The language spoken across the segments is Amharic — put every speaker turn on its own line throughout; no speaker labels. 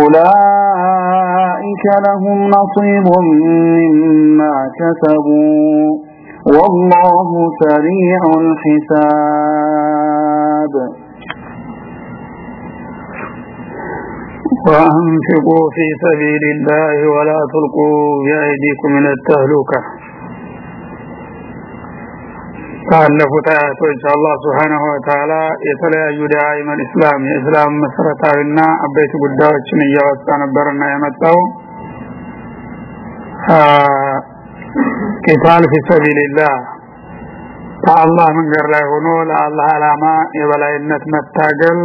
أولئك لهم نصيب مما كسبوا والله سريع الحساب.
وأنفقوا في سبيل الله ولا تلقوا بأيديكم من التهلكة. ካለፉት አያቶች አላህ ስብሓናሁ ወተዓላ የተለያዩ ዳይመል ኢስላም የእስላም መሰረታዊና አበይት ጉዳዮችን እያወጣ ነበርና የመጣው ቂታል ፊ ሰቢልላህ መንገር ላይ ሆኖ ለአላህ አላማ የበላይነት መታገል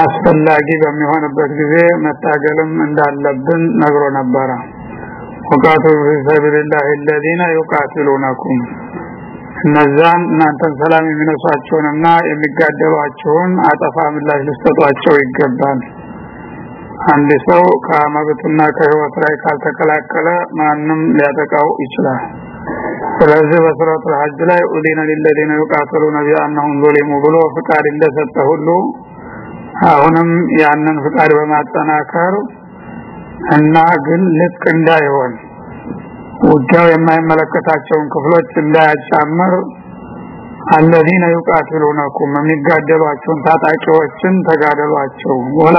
አስፈላጊ በሚሆንበት ጊዜ መታገልም እንዳለብን ነግሮ ነበረ። ወቃቱ ፊ ሰቢልላህ አለዚነ እነዛን እናንተን ሰላም የሚነሷቸውንና የሚጋደሏቸውን አጠፋ ምላሽ ልሰጧቸው ይገባል። አንድ ሰው ከመብቱና ከህይወት ላይ ካልተከላከለ ማንም ሊያጠቃው ይችላል። ስለዚህ በሱረቱ ሐጅ ላይ ኡዲነ ሊለዚነ ይቃተሉነ ቢአንሁም ዙሊሙ ብሎ ፍቃድ እንደሰጠ ሁሉ አሁንም ያንን ፍቃድ በማጠናከር እና ግን ልቅ እንዳይሆን ውጊያው የማይመለከታቸውን ክፍሎች እንዳያጫምር አለዚነ ይቃትሉነኩም የሚጋደሏቸውን ታጣቂዎችን ተጋደሏቸው። ወላ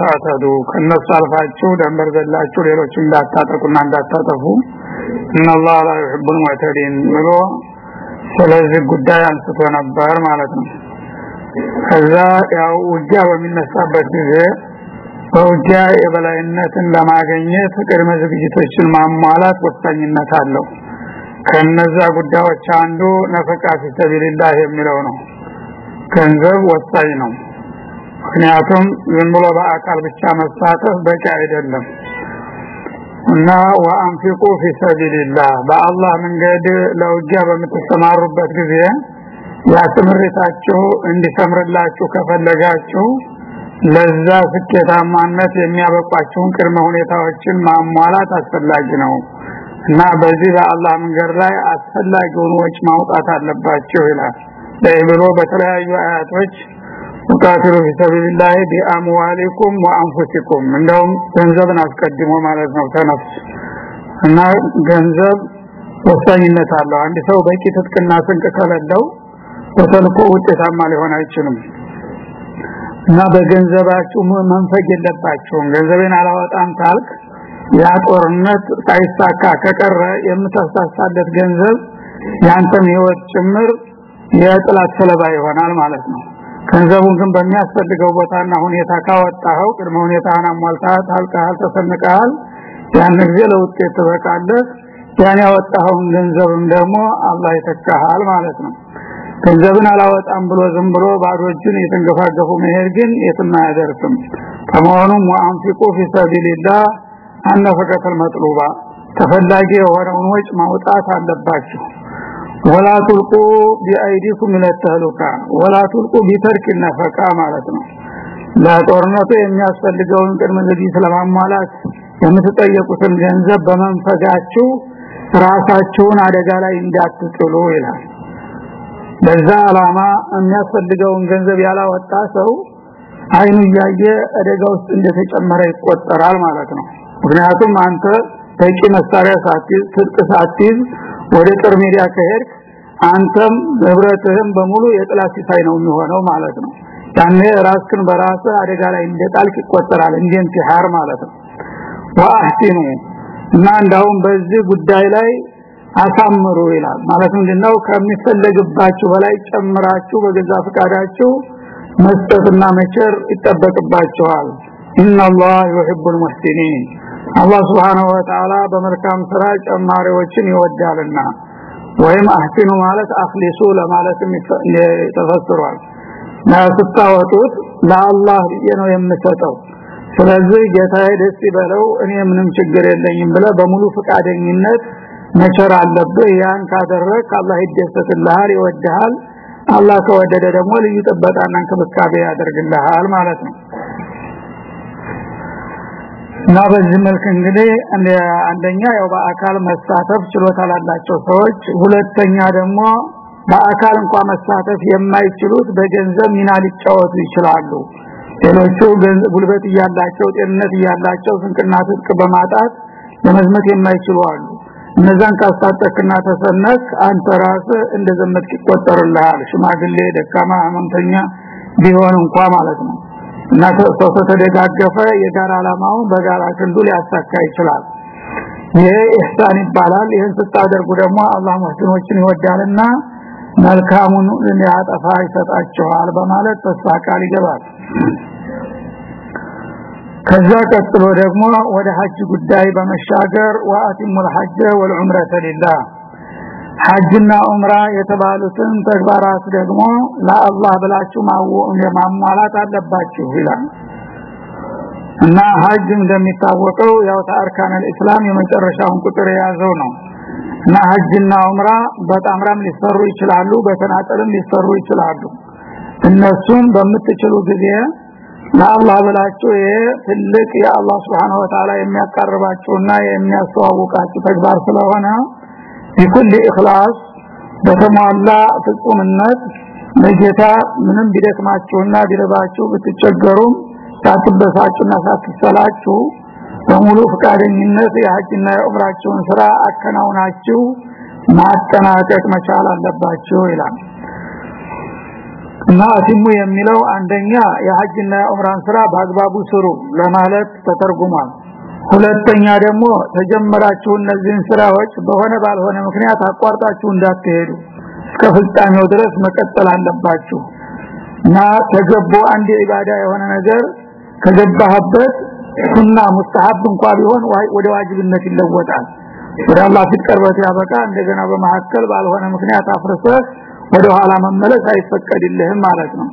ታተዱ ከነሱ አልፋችሁ ደንበር ዘላችሁ ሌሎች እንዳታጠቁና እንዳታጠፉ። እነላህ ላ ዩሒቡል ሙዕተዲን ብሎ ስለዚህ ጉዳይ አንስቶ ነበር ማለት ነው። ከዛ ያው ውጊያ በሚነሳበት ጊዜ በውጊያ የበላይነትን ለማግኘት ቅድመ ዝግጅቶችን ማሟላት ወሳኝነት አለው። ከነዛ ጉዳዮች አንዱ ነፈቃ ፊሰቢልላህ የሚለው ነው። ገንዘብ ወሳኝ ነው። ምክንያቱም ዝም ብሎ በአካል ብቻ መሳተፍ በቂ አይደለም። እና ወአንፊቁ ፊሰቢልላህ በአላህ መንገድ ለውጊያ በምትሰማሩበት ጊዜ ያስምርታችሁ እንዲሰምርላችሁ ከፈለጋችሁ ለዛ ስኬታማነት የሚያበቋቸውን ቅድመ ሁኔታዎችን ማሟላት አስፈላጊ ነው እና በዚህ በአላህ መንገድ ላይ አስፈላጊውን ወጭ ማውጣት አለባችሁ ይላል። ለይብሎ በተለያዩ አያቶች ወቃትሉ ፊሰቢልላህ ቢአምዋሊኩም ወአንፉሲኩም እንደውም ገንዘብን አስቀድሞ ማለት ነው ተነፍስ እና ገንዘብ ወሳኝነት አለው። አንድ ሰው በቂ ትጥቅና ስንቅ ከሌለው በተልኮ ውጤታማ ሊሆን አይችልም እና በገንዘባችሁ መንፈግ የለባችሁም። ገንዘቤን አላወጣም ታልክ ያ ጦርነት ሳይሳካ ከቀረ የምታሳሳለት ገንዘብ ያንተም ህይወት ጭምር የጥላት ሰለባ ይሆናል ማለት ነው። ገንዘቡን ግን በሚያስፈልገው ቦታና ሁኔታ ካወጣኸው ቅድመ ሁኔታህን አሟልተሃል ታልቀሃል ተሰንቀሃል። ያን ጊዜ ለውጤት ትበቃለህ። ያን ያወጣኸውን ገንዘብም ደግሞ አላህ ይተካሃል ማለት ነው ገንዘብን አላወጣም ብሎ ዝም ብሎ ባዶ እጁን እየተንገፋገፉ መሄድ ግን የትም አያደርስም። ከመሆኑም ወአንፊቁ ፊሰቢልላህ አነፈቀተል መጥሉባ ተፈላጊ የሆነውን ወጭ ማውጣት አለባችሁ። ወላ ትልቁ ቢአይዲኩም ለተህሉካ ወላ ትልቁ ቢተርክ ነፈቃ ማለት ነው። ለጦርነቱ የሚያስፈልገውን ቅድመ ዝግጅት ለማሟላት የምትጠየቁትን ገንዘብ በመንፈጋችሁ ራሳችሁን አደጋ ላይ እንዳትጥሉ ይላል ለዛ አላማ የሚያስፈልገውን ገንዘብ ያላወጣ ሰው አይኑ እያየ አደጋ ውስጥ እንደተጨመረ ይቆጠራል ማለት ነው። ምክንያቱም አንተ በቂ መሳሪያ ሳትይዝ ትጥቅ ሳትይዝ ወደ ጦር ሜዳ ከሄድክ አንተም ህብረትህም በሙሉ የጥላት ሲሳይ ነው የሚሆነው ማለት ነው። ያኔ ራስክን በራስ አደጋ ላይ እንደጣልክ ይቆጠራል። እንደንቲሃር ማለት ነው። ወአህሲኑ እና እንዳውም በዚህ ጉዳይ ላይ አሳምሩ ይላል። ማለት ምንድነው? ከሚፈለግባችሁ በላይ ጨምራችሁ በገዛ ፍቃዳችሁ መስጠትና መቸር ይጠበቅባችኋል። ኢነላህ ዩሂቡል ሙህሲኒን አላህ Subhanahu Wa በመልካም ስራ ጨማሪዎችን ይወዳልና ወይም አህሲኑ ማለት አኽሊሱ ለማለትም ተፈስሯል። ስታወጡት ለአላህ ነው የምሰጠው። ስለዚህ ጌታዬ ደስ ይበለው እኔ ምንም ችግር የለኝም ብለ በሙሉ ፍቃደኝነት መቸር አለብህ? ያን ካደረክ አላህ ይደሰትልሃል ይወድሃል። አላህ ከወደደ ደግሞ ልዩ ጥበቃና እንክብካቤ ያደርግልሃል ማለት ነው። እና በዚህ መልክ እንግዲህ አንደኛ ያው በአካል መሳተፍ ችሎታ ላላቸው ሰዎች ሁለተኛ ደግሞ በአካል እንኳን መሳተፍ የማይችሉት በገንዘብ ሚና ሊጫወቱ ይችላሉ። ሌሎቹ ጉልበት እያላቸው ጤንነት እያላቸው ስንቅና ትጥቅ በማጣት ለመዝመት የማይችሉ አሉ እነዛን ካስታጠቅና ተሰነክ አንተ ራስ እንደ ዘመት ይቆጠርልሃል። ሽማግሌ ደካማ ህመምተኛ ቢሆን እንኳን ማለት ነው። እና ሰው ተደጋገፈ የጋራ አላማውን በጋራ ክንዱ ሊያሳካ ይችላል። ይሄ ኢህሳን ይባላል። ይህን ስታደርጉ ደግሞ አላህ ሙህሲኖችን ይወዳልና መልካሙን ሊያጠፋ ይሰጣቸዋል በማለት ተስፋ ቃል ይገባል ከዛ ቀጥሎ ደግሞ ወደ ሐጅ ጉዳይ በመሻገር ወአቲሙል ሐጅ ወልዑምረተ ሊላህ። ሐጅና ዑምራ የተባሉትን ተግባራት ደግሞ ለአላህ ብላችሁ ማሟላት አለባችሁ ይላል። እና ሐጅ እንደሚታወቀው ያው ተአርካነል እስላም የመጨረሻውን ቁጥር የያዘው ነው። እና ሐጅና ዑምራ በጣምራም ሊሰሩ ይችላሉ በተናጠልም ሊሰሩ ይችላሉ። እነሱም በምትችሉ ጊዜ ለአላህ ብላችሁ ይሄ ትልቅ የአላህ Wa Ta'ala የሚያቀርባችሁና የሚያስተዋውቃችሁ ተግባር ስለሆነ በኩል ኢኽላስ በተሟላ ፍጹምነት ለጌታ ምንም ቢደክማችሁና ቢረባችሁ ብትቸገሩም ሳትበሳጩና ሳትሰላችሁ በሙሉ ፍቃደኝነት የሐጅና የዑምራችሁን ስራ አከናውናችሁ ማጠናቀቅ መቻል አለባችሁ ይላል እና አሲሙ የሚለው አንደኛ የሐጅና የዑምራን ስራ በአግባቡ ስሩ ለማለት ተተርጉሟል። ሁለተኛ ደግሞ ተጀመራችሁ እነዚህን ስራዎች በሆነ ባልሆነ ምክንያት አቋርጣችሁ እንዳትሄዱ እስከ ፍጻሜው ድረስ መቀጠል አለባችሁ እና ተገቦ አንድ ኢባዳ የሆነ ነገር ከገባህበት ሱና ሙስተሐብ እንኳን ቢሆን ወደ ዋጅብነት ይለወጣል። ወደ አላህ ቀርበት ያበቃ እንደገና በመሐከል ባልሆነ ምክንያት አፍርሰህ ወደ ኋላ መመለስ አይፈቀድልህም ማለት ነው።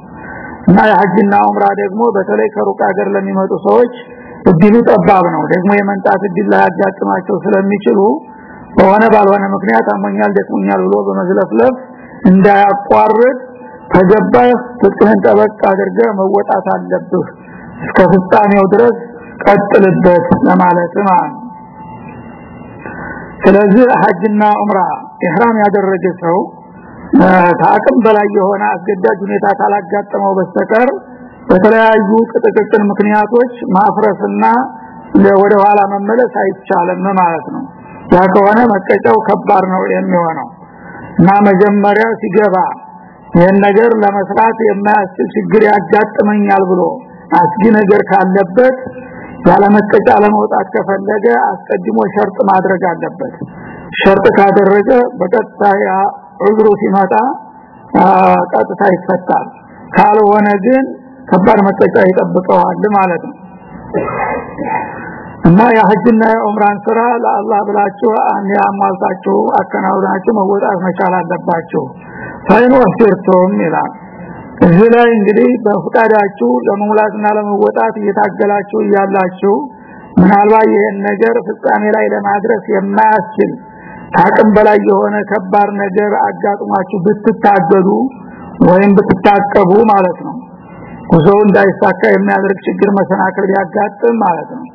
እና የሐጅና ዑምራ ደግሞ በተለይ ከሩቅ ሀገር ለሚመጡ ሰዎች እድሉ ጠባብ ነው። ደግሞ የመንጣት እድል ላያጋጥማቸው ስለሚችሉ በሆነ ባልሆነ ምክንያት አሞኛል ደክሞኛል ብሎ በመዝለፍለፍ እንዳያቋርጥ ከገባህ ፍቅህን ጠበቅ አድርገህ መወጣት አለብህ። እስከ ፍጻሜው ድረስ ቀጥልበት ለማለት ማለት ስለዚህ ሐጅና ዑምራ ኢህራም ያደረገ ሰው ታቅም በላይ የሆነ አስገዳጅ ሁኔታ ካላጋጠመው በስተቀር በተለያዩ ቅጥቅጥን ምክንያቶች ማፍረስና ወደ ኋላ መመለስ አይቻልም ማለት ነው። ያ ከሆነ መቀጫው ከባድ ነው የሚሆነው። እና መጀመሪያ ሲገባ ይህን ነገር ለመስራት የማያስችል ችግር ያጋጥመኛል ብሎ አስጊ ነገር ካለበት ያለመቀጫ ለመውጣት ከፈለገ አስቀድሞ ሸርጥ ማድረግ አለበት። ሸርጥ ካደረገ በቀጥታ ዑዝሩ ሲመጣ ቀጥታ ይፈታል። ካልሆነ ግን ከባድ መቀጫ ይጠብቀዋል ማለት ነው። እና የሐጅና የዑምራን ስራ ለአላህ ብላችሁ አሟልታችሁ አከናውናችሁ መወጣት መቻል አለባችሁ። ፈይን ወፍርቱም ይላል። እዚህ ላይ እንግዲህ በፍቃዳችሁ ለመሙላትና ለመወጣት እየታገላችሁ እያላችሁ ምናልባት ይህን ነገር ፍጻሜ ላይ ለማድረስ የማያስችል ታቅም በላይ የሆነ ከባድ ነገር አጋጥሟችሁ ብትታገዱ ወይም ብትታቀቡ ማለት ነው። ጉዞው እንዳይሳካ የሚያደርግ ችግር መሰናክል ቢያጋጥም ማለት ነው።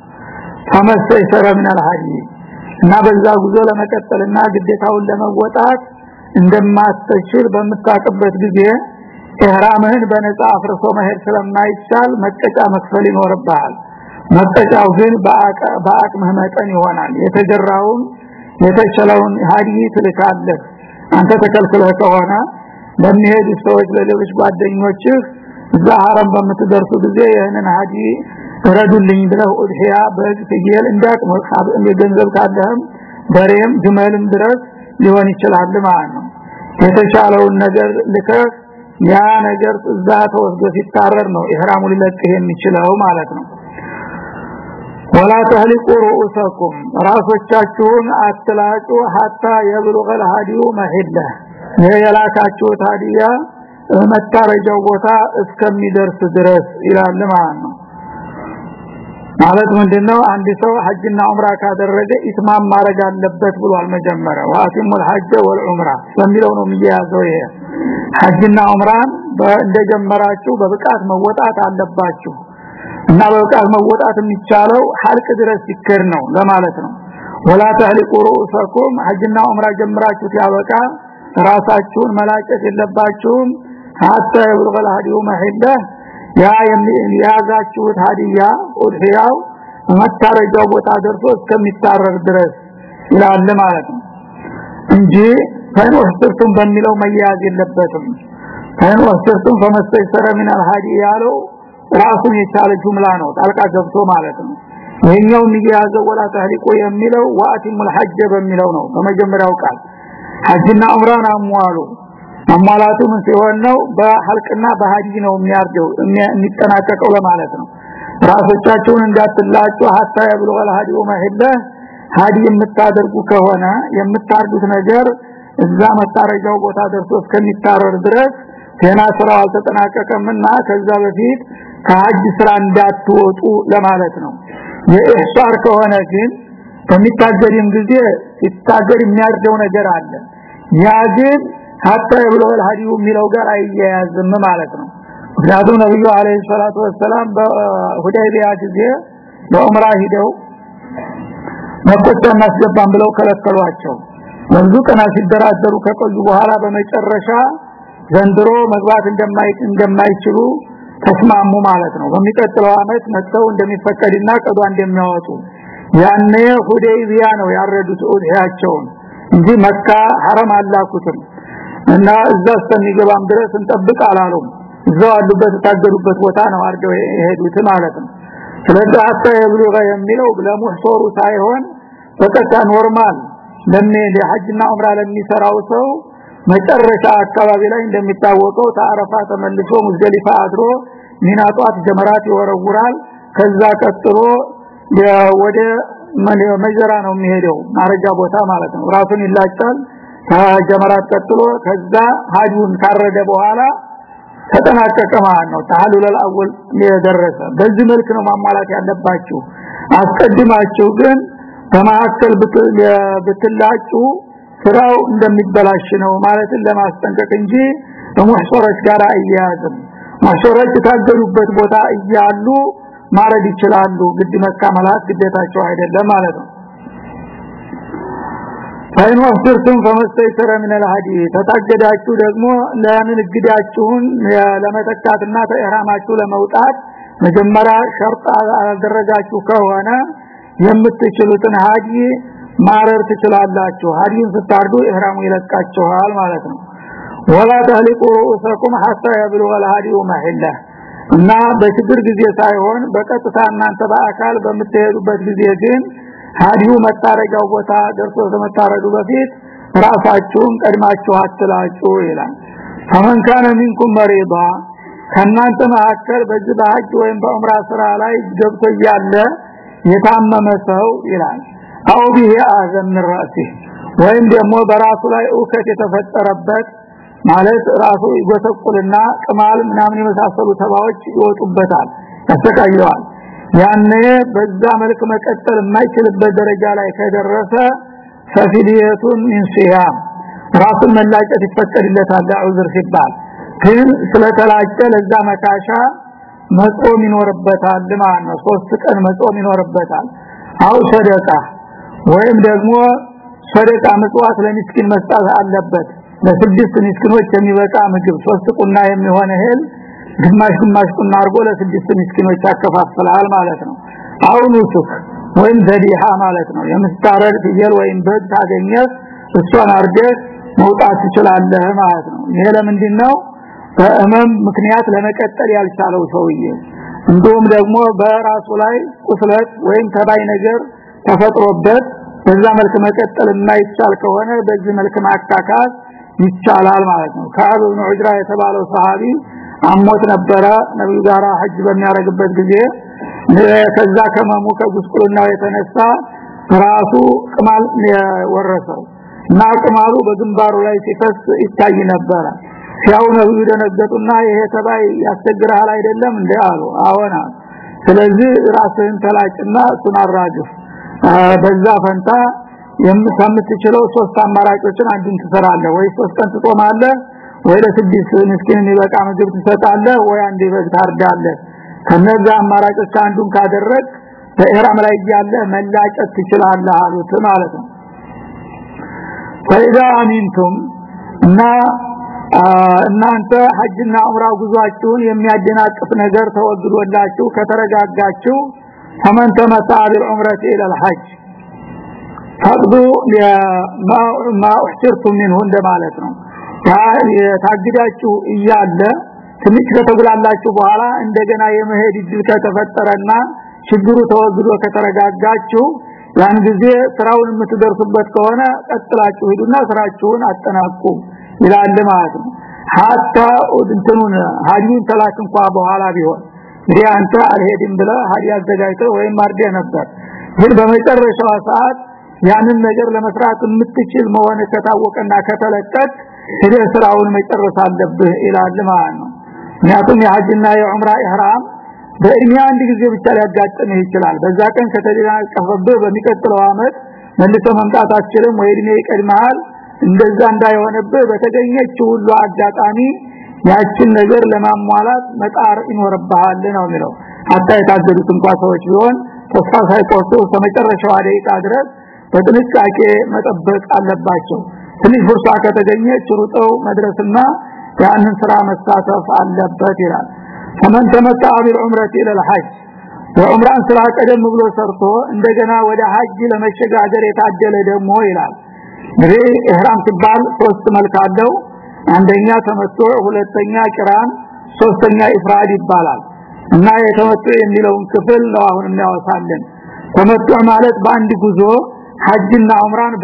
ተመሰይሰረ ምን አልሐዲ እና በዛ ጉዞ ለመቀጠልና ግዴታውን ለመወጣት እንደማትችል በምታቀበት ጊዜ ኢህራምህን በነፃ አፍርሶ መሄድ ስለማይቻል መቀጫ መክፈል ይኖርብሃል። መቀጫው ግን በአቅምህ መጠን ይሆናል። የተጀራውን የተቸለውን ሀዲ ትልካለህ። አንተ ተከልክለህ ከሆነ ለሚሄዱ ሰዎች ለሌሎች ጓደኞችህ እዛ ሐረም በምትደርሱ ጊዜ ይህንን ሀዲ ረዱልኝ ብለው ኡድሂያ በግ ፍየል እንዳቅምህ ገንዘብ ካለህም በሬም ግመልም ድረስ ሊሆን ይችላል ማለት ነው። የተቻለውን ነገር ልከህ ያ ነገር እዛ ተወስዶ ሲታረር ነው ኢህራሙ ሊለቅህ የሚችለው ማለት ነው ወላ ተህሊቁ ሩኡሰኩም ራሶቻችሁን አትላጩ ሀታ የብሉገል ሀዲዩ መሂለ ይህ የላካችሁት መታረጃው ቦታ እስከሚደርስ ድረስ ይላል ማለት ነው። ማለት ምንድነው? አንድ ሰው ሐጅና ዑምራ ካደረገ ኢትማም ማድረግ አለበት ብሏል መጀመሪያ። ዋሲሙል ሐጅ ወልዑምራ በሚለው ነው የሚያዘው ይሄ። ሐጅና ዑምራን እንደጀመራችሁ በብቃት መወጣት አለባችሁ። እና በቃል መወጣት የሚቻለው ሐልቅ ድረስ ሲከር ነው ለማለት ነው። ወላ ተህሊቁ ሩእሰኩም ሐጅና ዑምራ ጀምራችሁ ያበቃ ራሳችሁን መላጨት የለባችሁም። ሐታ ይብልغል ሀዲዩ መሂለ ያ የያዛችሁት ሀዲያ ኡድሕያው መታረጃው ቦታ ደርሶ እስከሚታረር ድረስ ይላል ማለት ነው። እንጂ ፈይን ወስርቱም በሚለው መያዝ የለበትም። ፈይን ወስርቱም ፈመስተይሰረ ሚናል ሀዲ ያለው ራሱን የቻለ ጅምላ ነው። ጣልቃ ገብቶ ማለት ነው። ይሄኛው ንያዘ ወላ ተህሪቁ የሚለው ወአቲሙል ሐጅ በሚለው ነው። በመጀመሪያው ቃል ሐጅና ዑምራን አሟሉ። አሟላቱም ሲሆን ነው? በሐልቅና በሐጅ ነው የሚያርደው የሚጠናቀቀው ለማለት ነው። ራሶቻችሁን እንዳትላጩ ሀታ የብልغል ሀዲው መህለ ሀዲ የምታደርጉ ከሆነ የምታርጉት ነገር እዛ መታረጃው ቦታ ደርሶ እስከሚታረር ድረስ ገና ስራው አልተጠናቀቀምና ከዛ በፊት ከአጅ ስራ እንዳትወጡ ለማለት ነው። የኢህሳር ከሆነ ግን በሚታገድም ጊዜ ሲታገድ የሚያርደው ነገር አለ። ያ ግን ሀታ የብለል ሀዲው የሚለው ጋር አይያያዝም ማለት ነው። ምክንያቱም ነብዩ አለይሂ ሰላቱ ወሰላም በሁዳይቢያ ጊዜ ለዑምራ ሂደው መቆጫ እናስገባም ብለው ከለከሏቸው። ብዙ ቀና ሲደራደሩ ከቆዩ በኋላ በመጨረሻ ዘንድሮ መግባት እንደማይችሉ ተስማሙ ማለት ነው። በሚቀጥለው አመት መጥተው እንደሚፈቀድና ቀዷ እንደሚያወጡ። ያኔ ሁዴይቢያ ነው ያረዱት ኡድሂያቸውን እንጂ መካ ሐረም አላኩትም። እና እዛ እስከሚገባም ድረስ እንጠብቅ አላሉም። እዛው አሉበት ታገዱበት ቦታ ነው አርገው የሄዱት ማለት ነው። ስለዚህ حتى يبلغ የሚለው ለሙህሶሩ ሳይሆን በቀጥታ normal ለምን የሐጅና ዑምራ ለሚሰራው ሰው መጨረሻ አካባቢ ላይ እንደሚታወቀው ተአረፋ ተመልሶ ሙዝደሊፋ አድሮ ሚና ጧት ጀመራት ይወረውራል። ከዛ ቀጥሎ ወደ መጀራ ነው የሚሄደው ማረጃ ቦታ ማለት ነው። ራሱን ይላጫል። ከጀመራት ቀጥሎ ከዛ ሀዲውን ካረደ በኋላ ተጠናቀቀ ማለት ነው። ተሐሉል አልአወል የደረሰ በዚህ መልክ ነው ማሟላት ያለባችሁ። አስቀድማችሁ ግን በማከል ብትላጩ ስራው እንደሚበላሽ ነው ማለትን ለማስጠንቀቅ እንጂ ከሙህሶሮች ጋር አያያዝም። ሙህሶሮች ታገሉበት ቦታ እያሉ ማረድ ይችላሉ። ግድ መካ መልአክ ግዴታቸው አይደለም ማለት ነው። ፈይን ወፍርቱም ፈመስተይሰረ ምን አልሃዲ ተታገዳችሁ ደግሞ ለምን ግዳችሁን ለመተካትና ተኢህራማችሁ ለመውጣት መጀመሪያ ሸርጥ አላደረጋችሁ ከሆነ የምትችሉትን ሀጂ ማረር ትችላላችሁ። ሀዲን ስታርዱ ኢህራሙ ይለቃችኋል ማለት ነው። ወላ ተህሊቁ ሩሰኩም ሐታ የብሉገ الهدي محله እና በችግር ጊዜ ሳይሆን በቀጥታ እናንተ በአካል በምትሄዱበት ጊዜ ግን ሀዲው መታረጃው ቦታ ደርሶ ከመታረዱ በፊት ራሳችሁን ቀድማችሁ አትላጩ ይላል። فمن كان منكم مريضا ከናንተ መካከል በዚህ በሀጅ ወይም በዑምራ ስራ ላይ ገብቶ እያለ የታመመ ሰው ይላል። አው ቢሂ አዘም ራሲ ወይም ደግሞ በራሱ ላይ እውከት የተፈጠረበት ማለት ራሱ ይጎተቁልና ቅማል ምናምን የመሳሰሉ ተባዎች ይወጡበታል ያሰቃየዋል። ያኔ በዛ መልክ መቀጠል የማይችልበት ደረጃ ላይ ከደረሰ ፈፊዲየቱን ሚን ራሱን መላጨት ይፈቀድለታል ለዑዝር ሲባል። ግን ስለተላጨ ለዛ መካሻ መጾም ይኖርበታል ማለት ነው። ሶስት ቀን መጾም ይኖርበታል። አው ሰደቃ ወይም ደግሞ ሰደቃ ምጽዋት ለሚስኪን መስጠት አለበት። ለስድስት ምስኪኖች የሚበቃ ምግብ ሶስት ቁና የሚሆን እህል ግማሽ ግማሽ ቁና አርጎ ለስድስት ምስኪኖች ያከፋፍላል ማለት ነው። አሁን ሱክ ወይም ዘዲሃ ማለት ነው። የምስታረድ ፍየል ወይም በግ ታገኘህ እሷን አርገህ መውጣት ትችላለህ ማለት ነው። ይሄ ለምንድን ነው በእመም ምክንያት ለመቀጠል ያልቻለው ሰውዬ። እንዲሁም ደግሞ በራሱ ላይ ቁስለት ወይም ተባይ ነገር ተፈጥሮበት በዛ መልክ መቀጠል የማይቻል ከሆነ በዚህ መልክ ማካካት ይቻላል ማለት ነው። ከአብ ኢብኑ የተባለው ሰሃቢ አሞት ነበረ። ነብዩ ጋር ሐጅ በሚያረግበት ጊዜ ከዛ ከመሙ ከጉስቁልናው የተነሳ ራሱ ቅማል ወረሰው እና ቅማሉ በግንባሩ ላይ ሲፈስ ይታይ ነበረ። ሲያው ነብዩ ደነገጡና ይሄ ተባይ ያስቸግራል አይደለም እንዴ አሉ። አዎና ስለዚህ ራስህን ተላጭና እሱን አራግፍ በዛ ፈንታ የምትችለው ሶስት አማራጮችን አንዱን ትሰራለህ። ወይ ሶስት ቀን ወይ ለስድስት ምስኪን የሚበቃ ምግብ ትሰጣለህ ወይ አንድ በግ ታርዳለህ ከነዛ አማራጮች አንዱን ካደረግ በኢህራም ላይ ያለ መላጨት ትችላለህ አሉት ማለት ነው። ፈኢዛ አሚንቱም እና እናንተ ሐጅና ዑምራ ጉዟችሁን የሚያደናቅፍ ነገር ተወግዶላችሁ ከተረጋጋችሁ ፈመን ተመታ ቢልዑምረቲ ኢላ الحج ፈቅዱ ማ احترتم منه እንደማለት ነው ታግዳችሁ እያለ ትንሽ ከተጉላላችሁ በኋላ እንደገና የመሄድ እድል ከተፈጠረና ችግሩ ተወግዶ ከተረጋጋችሁ ያን ጊዜ ስራውን የምትደርሱበት ከሆነ ቀጥላችሁ ሂዱና ስራችሁን አጠናቁ ይላል ማለት ነው ሀታ እንትኑን ሀዲውን ተላክ እንኳ በኋላ ቢሆን እንግዲህ አንተ አልሄድም ብለ ሀዲ አዘጋጅተህ ወይም አርደ ነበር። ግን በመጨረሻው ሰዓት ያንን ነገር ለመስራት የምትችል መሆን ከታወቀና ከተለቀቅ ሄደ ስራውን መጨረስ አለብህ ይላል ማለት ነው። ምክንያቱም የሐጅና የዑምራ ኢህራም በእድሜ አንድ ጊዜ ብቻ ሊያጋጥምህ ይችላል። በዛ ቀን ከተደናቀፈብህ በሚቀጥለው አመት መልሶ መምጣት አትችልም ወይ እድሜ ይቀድመሃል እንደዛ እንዳይሆንብህ በተገኘች ሁሉ አጋጣሚ ያችን ነገር ለማሟላት መጣር ይኖርብሃል ነው የሚለው አታ የታገዱት እንኳን ሰዎች ቢሆን ተስፋ ሳይቆርጡ ከመጨረሻው ደቂቃ ድረስ በጥንቃቄ መጠበቅ አለባቸው ትንሽ ፍርሷ ከተገኘ ችሩጠው መድረስና ያንን ስራ መሳተፍ አለበት ይላል ፈመን ተመታ ቢልዑምረቲ ኢላ الحج የዑምራን ስራ ቀደም ብሎ ሰርቶ እንደገና ወደ ሐጅ ለመሸጋገር የታደለ ደግሞ ይላል እንግዲህ ኢህራም ሲባል ሶስት መልክ አለው አንደኛ ተመቶ ሁለተኛ ቂራን ሶስተኛ ኢፍራድ ይባላል። እና የተመቶ የሚለውን ክፍል ነው አሁን እናወሳለን ተመቶ ማለት በአንድ ጉዞ ሐጅና ዑምራን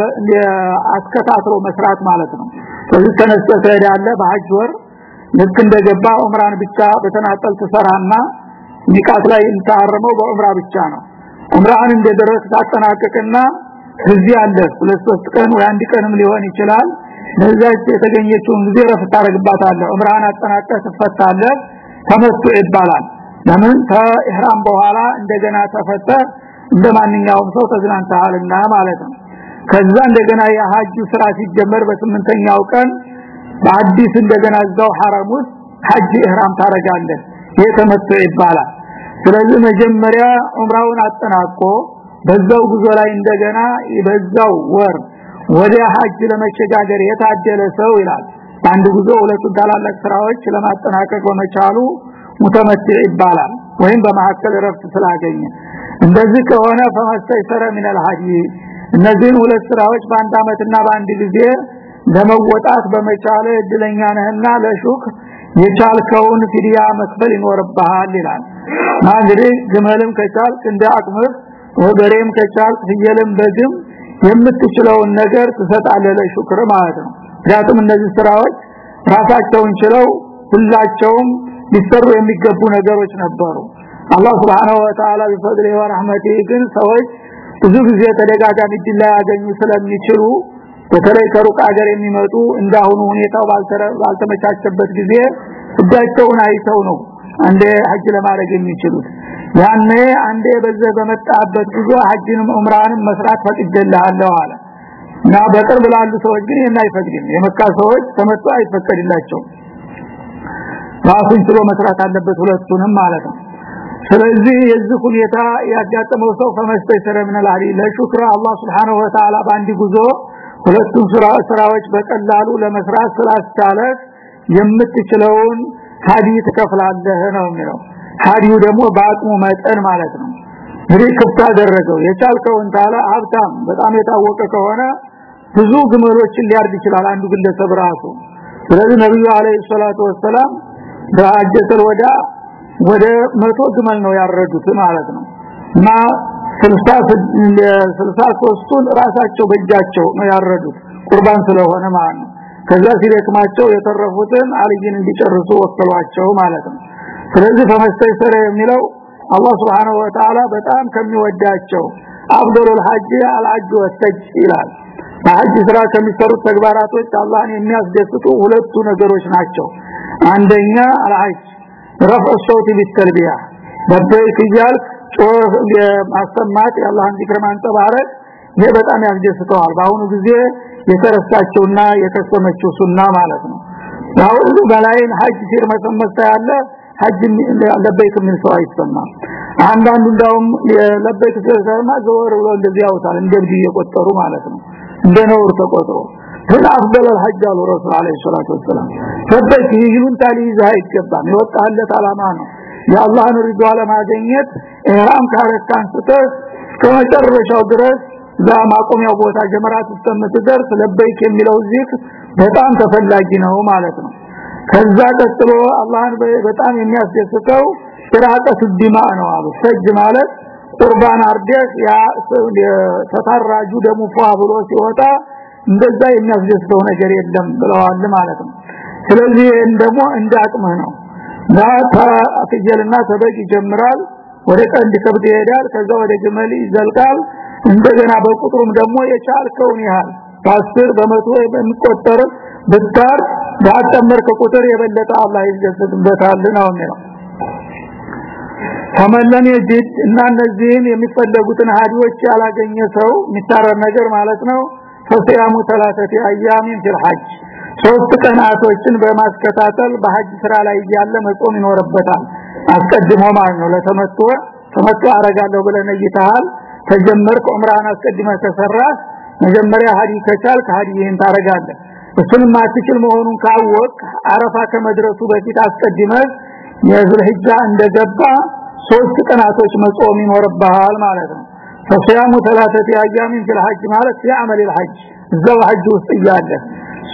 አስከታትሎ መስራት ማለት ነው። ስለዚህ ተነስተ ትሄዳለህ በሐጅ ወር። ልክ እንደገባ ዑምራን ብቻ በተናጠል ትሰራና ሚቃት ላይ እንታረመው በዑምራ ብቻ ነው። ዑምራን እንደደረስ ታጠናቀቅና እዚህ አለ ሁለት ሶስት ቀን ወይ አንድ ቀንም ሊሆን ይችላል ለዛች የተገኘችውን ጊዜ ረፍት ታረግባታለህ ዑምራን አጠናቀህ ትፈታለህ። ተመቱ ይባላል። ለምን? ከኢህራም በኋላ እንደገና ተፈተ እንደማንኛውም ሰው ተዝናንተሃልና ማለት ነው። ከዛ እንደገና የሐጁ ስራ ሲጀመር በስምንተኛው ቀን በአዲስ እንደገና እዛው ሐረም ውስጥ ሐጅ ኢህራም ታረጋለህ የተመቶ ይባላል። ስለዚህ መጀመሪያ ዑምራውን አጠናቆ በዛው ጉዞ ላይ እንደገና በዛው ወር ወደ ሀጅ ለመሸጋገር የታደለ ሰው ይላል። አንድ ጉዞ ሁለቱን ታላላቅ ስራዎች ለማጠናቀቅ በመቻሉ ሙተመትዕ ይባላል ወይም በማዕከል ረፍት ስላገኘ። እንደዚህ ከሆነ ፈመስተይሰረ ሚነል ሀዲ እነዚህን ሁለት ስራዎች በአንድ አመትና በአንድ ጊዜ ለመወጣት በመቻለ እድለኛ ነህና ለሹክ የቻልከውን ፊዲያ መክፈል ይኖርብሃል ይላል። እንግዲህ ግመልም ከቻልክ እንደ አቅምህ ወበሬም ከቻልክ ፍየልም በግም የምትችለውን ነገር ትሰጣለህ ለሹክር ማለት ነው። ምክንያቱም እነዚህ ስራዎች ራሳቸውን ችለው ሁላቸውም ሊሰሩ የሚገቡ ነገሮች ነበሩ። አላህ Subhanahu Wa Ta'ala በፈድሉ ወራህመቱ ግን ሰዎች ብዙ ጊዜ ተደጋጋሚ ድል ያገኙ ስለሚችሉ በተለይ ከሩቅ ሀገር የሚመጡ እንዳሁኑ ሁኔታው ባልተመቻቸበት ጊዜ እዳቸውን አይተው ነው አንዴ ሀጅ ለማድረግ የሚችሉት። ያኔ አንዴ በዘ በመጣበት ጉዞ ሀጅንም ዑምራንም መስራት ፈቅደልሃለሁ አለ። እና በቅርብ ላሉ ሰዎች ግን ይሄን አይፈቅድም። የመካ ሰዎች ተመጡ አይፈቀድላቸው ራሱን ችሎ መስራት አለበት ሁለቱንም ማለት ነው። ስለዚህ የዚህ ሁኔታ ያጋጠመው ሰው ፈመስተይሰረ ምን አላሊ ለሹክራ አላህ Subhanahu Wa Ta'ala ጉዞ ሁለቱን ስራዎች በቀላሉ ለመስራት ስላስቻለ የምትችለውን ሀዲ ትከፍላለህ ነው የሚለው። ሀዲው ደግሞ በአቅሙ መጠን ማለት ነው። እንግዲህ ክፍት አደረገው። የቻልከውን ታላ ሀብታም በጣም የታወቀ ከሆነ ብዙ ግመሎችን ሊያርድ ይችላል አንዱ ግለሰብ ራሱ። ስለዚህ ነብዩ አለይሂ ሰላቱ ወሰለም በአጀተል ወዳ ወደ መቶ ግመል ነው ያረዱት ማለት ነው። እና 63ቱን ራሳቸው በእጃቸው ነው ያረዱት ቁርባን ስለሆነ ማለት ነው ከዛ ሲደክማቸው የተረፉትን አልይን እንዲጨርሱ ወከሏቸው ማለት ነው። ስለዚህ ፈመስተይሰረ የሚለው አላህ Subhanahu Wa Ta'ala በጣም ከሚወዳቸው አፍደሉል ሐጅ አልሐጅ ወተጅ ይላል። በሐጅ ስራ ከሚሰሩት ተግባራቶች አላህን የሚያስደስቱ ሁለቱ ነገሮች ናቸው። አንደኛ አልሐጅ ረፍዕ ሶውት ቢተልቢያ ለበይክ ይያልክ ጮህ ማሰማት የአላህን ዚክር ማንጸባረቅ ይሄ በጣም ያስደስተዋል። በአሁኑ ጊዜ የተረሳቸውና የከሰመችው ሱና ማለት ነው። ያሁሉ በላይን ሀጅ ሲር መሰመሰ ሀጅ ለበይክ ምን ሰው አይሰማ አንዳንዱ እንደውም ለበይክ ሲሰማ ዘወር ብሎ እንደዚህ ያውታል እንደዚህ እየቆጠሩ ማለት ነው። እንደ ተቆጥሮ ግን አፍደለል ሀጅ አሉ ረሱል አለይሂ ሰላቱ ወሰለም ለበይክ ይሉን ታሊ ይዛ አይገባም። የወጣለት አላማ ነው። የአላህን ሪዷ ለማግኘት ኢህራም ካረካን ስተስ ከመጨረሻው ድረስ ማቆሚያው ቦታ ጀመራት እስከምትደርስ ለበይክ የሚለው ዚክር በጣም ተፈላጊ ነው ማለት ነው። ከዛ ቀጥሎ አላህን በጣም የሚያስደስተው ስራቀት ዲማ ነው አሉ። ሰጅ ማለት ቁርባን አርደህ ያ ተታራጁ ደሙ ፏ ብሎ ሲወጣ እንደዛ የሚያስደስተው ነገር የለም ብለዋል ማለት ነው። ስለዚህ ደግሞ እንደ አቅምህ ነው። ና ተፍየልና ተበግ ይጀምራል። ወደ ቀንድ ከብት ይሄዳል። ከዛ ወደ ግመል ይዘልቃል እንደገና በቁጥሩም ደግሞ የቻልከውን ያህል በአስር በመቶ የሚቆጠር ብታር ባጠመር ከቁጥር የበለጠ አላህ ይደሰትበታል ነው። የሚለው ከመለም የጅድ እና እነዚህን የሚፈለጉትን ሀዲዎች ያላገኘ ሰው የሚታረር ነገር ማለት ነው። ፈሲያሙ ተላተቲ አያሚን ፊል ሶስት ቀናቶችን በማስከታተል በሐጅ ስራ ላይ ያለ መጾም ይኖርበታል። አስቀድሞ ማለት ነው ለተመቶ ተመቶ አረጋለሁ ብለህ ነይተሃል ተጀመርክ ዑምራን አስቀድመህ ከሰራ መጀመሪያ ሀዲ ከቻልክ ሀዲህን ታረጋለህ እሱን ማትችል መሆኑን ካወቅ አረፋ ከመድረሱ በፊት አስቀድመህ የዙልሂጃ እንደገባ ሶስት ቀናቶች መጾም ይኖርብሃል ማለት ነው ፈሲያሙ ثلاثه ايام في الحج ማለት የአመል الحج እዛው ሐጅ ውስጥ እያለ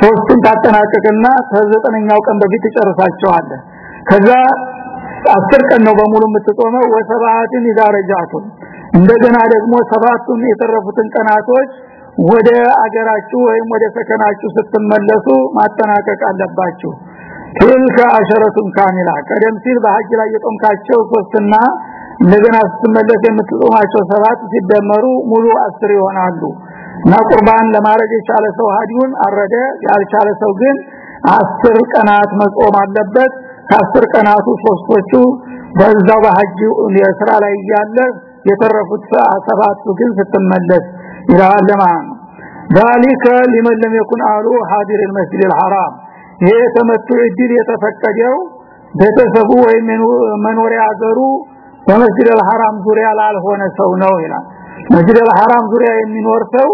ሶስቱን ታጠናቀቅና ከዘጠነኛው ቀን በፊት ትጨርሳቸዋለህ ከዛ አስር ቀን ነው በሙሉ የምትጾመው ወሰባትን ይዳረጃቱ እንደገና ደግሞ ሰባቱን የተረፉትን ቀናቶች ወደ አገራችሁ ወይም ወደ ሰከናችሁ ስትመለሱ ማጠናቀቅ አለባችሁ። ትልከ አሸረቱን ካሚላ ቀደም ሲል በሐጅ ላይ የጦምካቸው ሶስትና እንደገና ስትመለስ የምትጾማቸው ሰባት ሲደመሩ ሙሉ አስር ይሆናሉ። እና ቁርባን ለማረድ የቻለ ሰው ሀዲውን አረደ ያልቻለ ሰው ግን አስር ቀናት መጾም አለበት። ከአስር ቀናቱ ሶስቶቹ በዛው በሐጅ የስራ ላይ እያለ የተረፉት ሰባቱ ግን ስትመለስ ይላል ማለት ነው ذلك لمن لم يكن اهله حاضر المسجد الحرام ይሄ ተመቱ እድል የተፈቀደው ቤተሰቡ ወይም መኖሪያ ሀገሩ በመስጂድ አልሐራም ዙሪያ ላልሆነ ሰው ነው ይላል መስጂድ አልሐራም ዙሪያ የሚኖር ሰው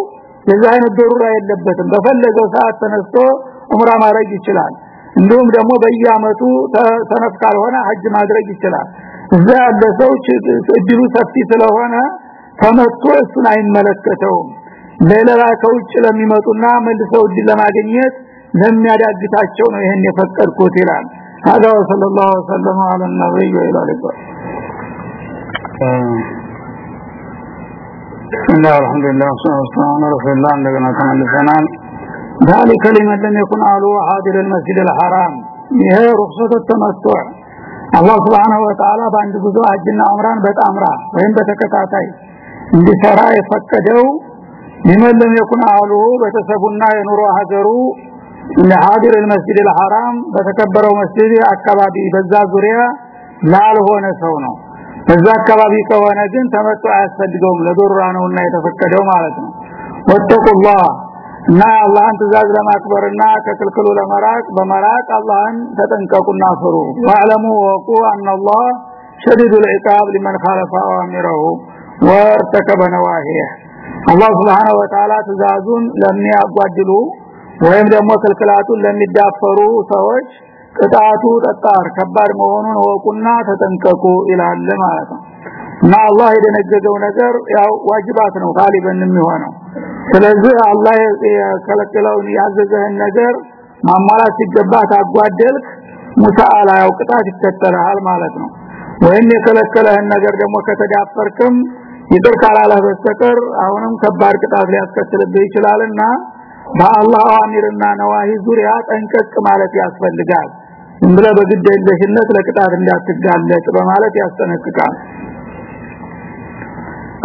የዛ አይነት ዶሩራ የለበትም በፈለገው ሰዓት ተነስቶ ዑምራ ማድረግ ይችላል እንዲሁም ደግሞ በየአመቱ ተነፍ ካልሆነ ሀጅ ማድረግ ይችላል እዛ ያለ ሰው እድሉ ሰፊ ስለሆነ ተመቶ እሱን አይመለከተውም ለሌላ ከውጭ ለሚመጡና መልሰው እድል ለማግኘት ለሚያዳግታቸው ነው ይሄን የፈቀድኩት ይላል هذا وصلى الله وسلم على النبي وعلى اله بسم الله الحمد لله والصلاه والسلام على رسول الله እንደገና ተመልሰናል ذلك لمن لم يكن اهله حاضر المسجد الحرام ይሄ ሩክሰቱ ተመቱዕ አላህ Subhanahu Wa Ta'ala በአንድ ጉዞ ሀጅና ዑምራን በጣምራ ወይም በተከታታይ እንዲሰራ የፈቀደው لمن لم يكن اهله በተሰቡና የኑሮ ሀገሩ ለሐዲር المسجد الحرام በተከበረው መስጂድ አካባቢ በዛ ዙሪያ ላልሆነ ሰው ነው በዛ አካባቢ ከሆነ ግን ተመጡ አያስፈልገውም ለዶራ ነውና የተፈቀደው ማለት ነው ወተቁላህ እና አላህን ትእዛዝ ለማክበርና ከክልክሉ ለመራቅ በመራቅ አላህን ተጠንቀቁና ፍሩ ወአለሙ ወቁ አነላህ شديد العقاب لمن خالف اوامره وارتكب نواهيه አላህ Subhanahu Wa Ta'ala ትእዛዙን ለሚያጓድሉ ወይም ደግሞ ክልክላቱን ለሚዳፈሩ ሰዎች ቅጣቱ ጠጣር ከባድ መሆኑን ወቁና ተጠንቀቁ ይላል ማለት ነው እና አላህ የደነገገው ነገር ያው ዋጅባት ነው ጋሊበን የሚሆነው ስለዚህ አላህ የከለከለውን ያዘዘህን ነገር ማሟላት ሲገባ ታጓደልክ ሙሳአላ ያው ቅጣት ይከተልሃል ማለት ነው። ወይም የከለከለህን ነገር ደግሞ ከተዳፈርክም ይቅር ካላለህ በስተቀር አሁንም ከባድ ቅጣት ሊያስከትልብህ ይችላልና በአላህ አዋሚርና ነዋሂ ዙሪያ ጠንቀቅ ማለት ያስፈልጋል። እንብለ በግድ የለሽነት ለቅጣት እንዳትጋለጥ በማለት ያስጠነቅቃል።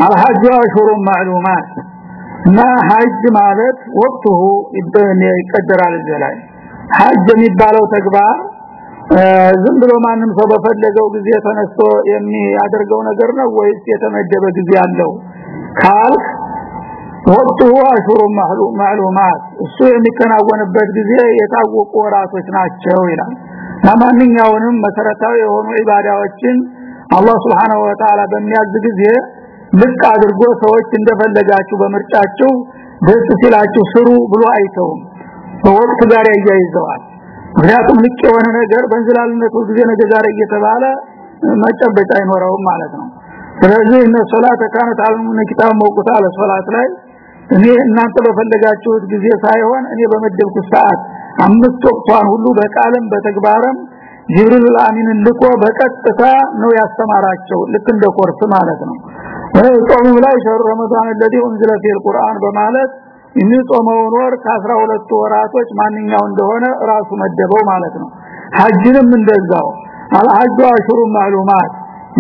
አልሐጅ አሽሁሩ ማዕሉማት እና ሐጅ ማለት ወቅቱሁ ይቀደራል ዘላይ ሐጅ የሚባለው ተግባር ዝም ብሎ ማንም ሰው በፈለገው ጊዜ ተነስቶ የሚያደርገው ነገር ነው ወይስ የተመደበ ጊዜ አለው? ካል ወቅቱ አሽሩ ማዕሉማት እሱ የሚከናወንበት ጊዜ የታወቁ ወራቶች ናቸው ይላል። ለማንኛውንም መሰረታዊ የሆኑ ኢባዳዎችን አላህ Subhanahu Wa Ta'ala በሚያዝ ጊዜ ልቅ አድርጎ ሰዎች እንደፈለጋችሁ በምርጫቸው ደስ ሲላችሁ ስሩ ብሎ አይተውም። በወቅት ጋር ያያይዘዋል። ምክንያቱም ልቅ የሆነ ነገር በእንዝላልነቱ ጊዜ ነገ ዛሬ እየተባለ መጨበጫ አይኖረውም ማለት ነው። ስለዚህ እነ ሶላት ካነት አልሙን ኪታብ መውቁታ ለሶላት ላይ። እኔ እናንተ በፈለጋችሁት ጊዜ ሳይሆን እኔ በመደብኩት ሰዓት አምስት ወቅቷን ሁሉ በቃልም በተግባርም ጅብሪል አሚን ልቆ በቀጥታ ነው ያስተማራቸው። ልክ እንደ ኮርስ ማለት ነው ጾሙ ላይ ሸሩ ረመዳን الذي انزل فيه القران በማለት የሚጾመውን ወር ከ12 ወራቶች ማንኛው እንደሆነ ራሱ መደበው ማለት ነው ሐጅንም እንደዛው አልሐጅ አሽሩ ማሉማት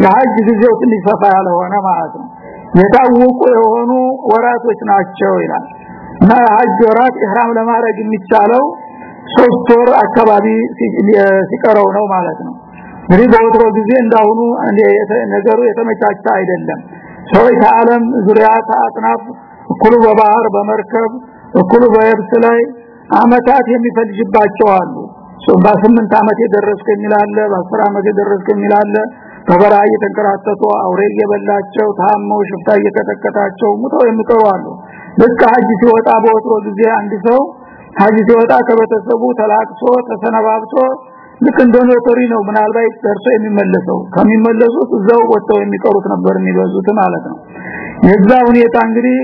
የሐጅ ጊዜው ትንሽ ሰፋ ያለ ሆነ ማለት ነው የታወቁ የሆኑ ወራቶች ናቸው ይላል እና ሐጅ ወራት ኢህራም ለማድረግ የሚቻለው ሶስት ወር አካባቢ ሲቀረው ነው ማለት ነው እንግዲህ በወትሮ ጊዜ እንዳሁኑ ነገሩ የተመቻቸ አይደለም ሰዎች ከዓለም ዙሪያ ከአጥናፍ እኩሉ በባህር በመርከብ እኩሉ በየብስ ላይ አመታት የሚፈልጅባቸው አሉ። በስምንት አመት የደረስከ የሚላለ በአስር አመት የደረስከ የሚላለ በበረሃ እየተንከራተቱ አውሬ እየበላቸው ታመው ሽፍታ እየቀጠቀጣቸው ሙተው የሚቀሩ አሉ። ልክ ሀጅ ሲወጣ በወትሮ ጊዜ አንድ ሰው ሀጅ ሲወጣ ከቤተሰቡ ተላቅሶ ተሰነባብቶ ልክ እንደ ሎተሪ ነው ምናልባት ደርሶ የሚመለሰው። ከሚመለሱት እዛው ወጥተው የሚቀሩት ነበር የሚበዙት ማለት ነው። የዛ ሁኔታ እንግዲህ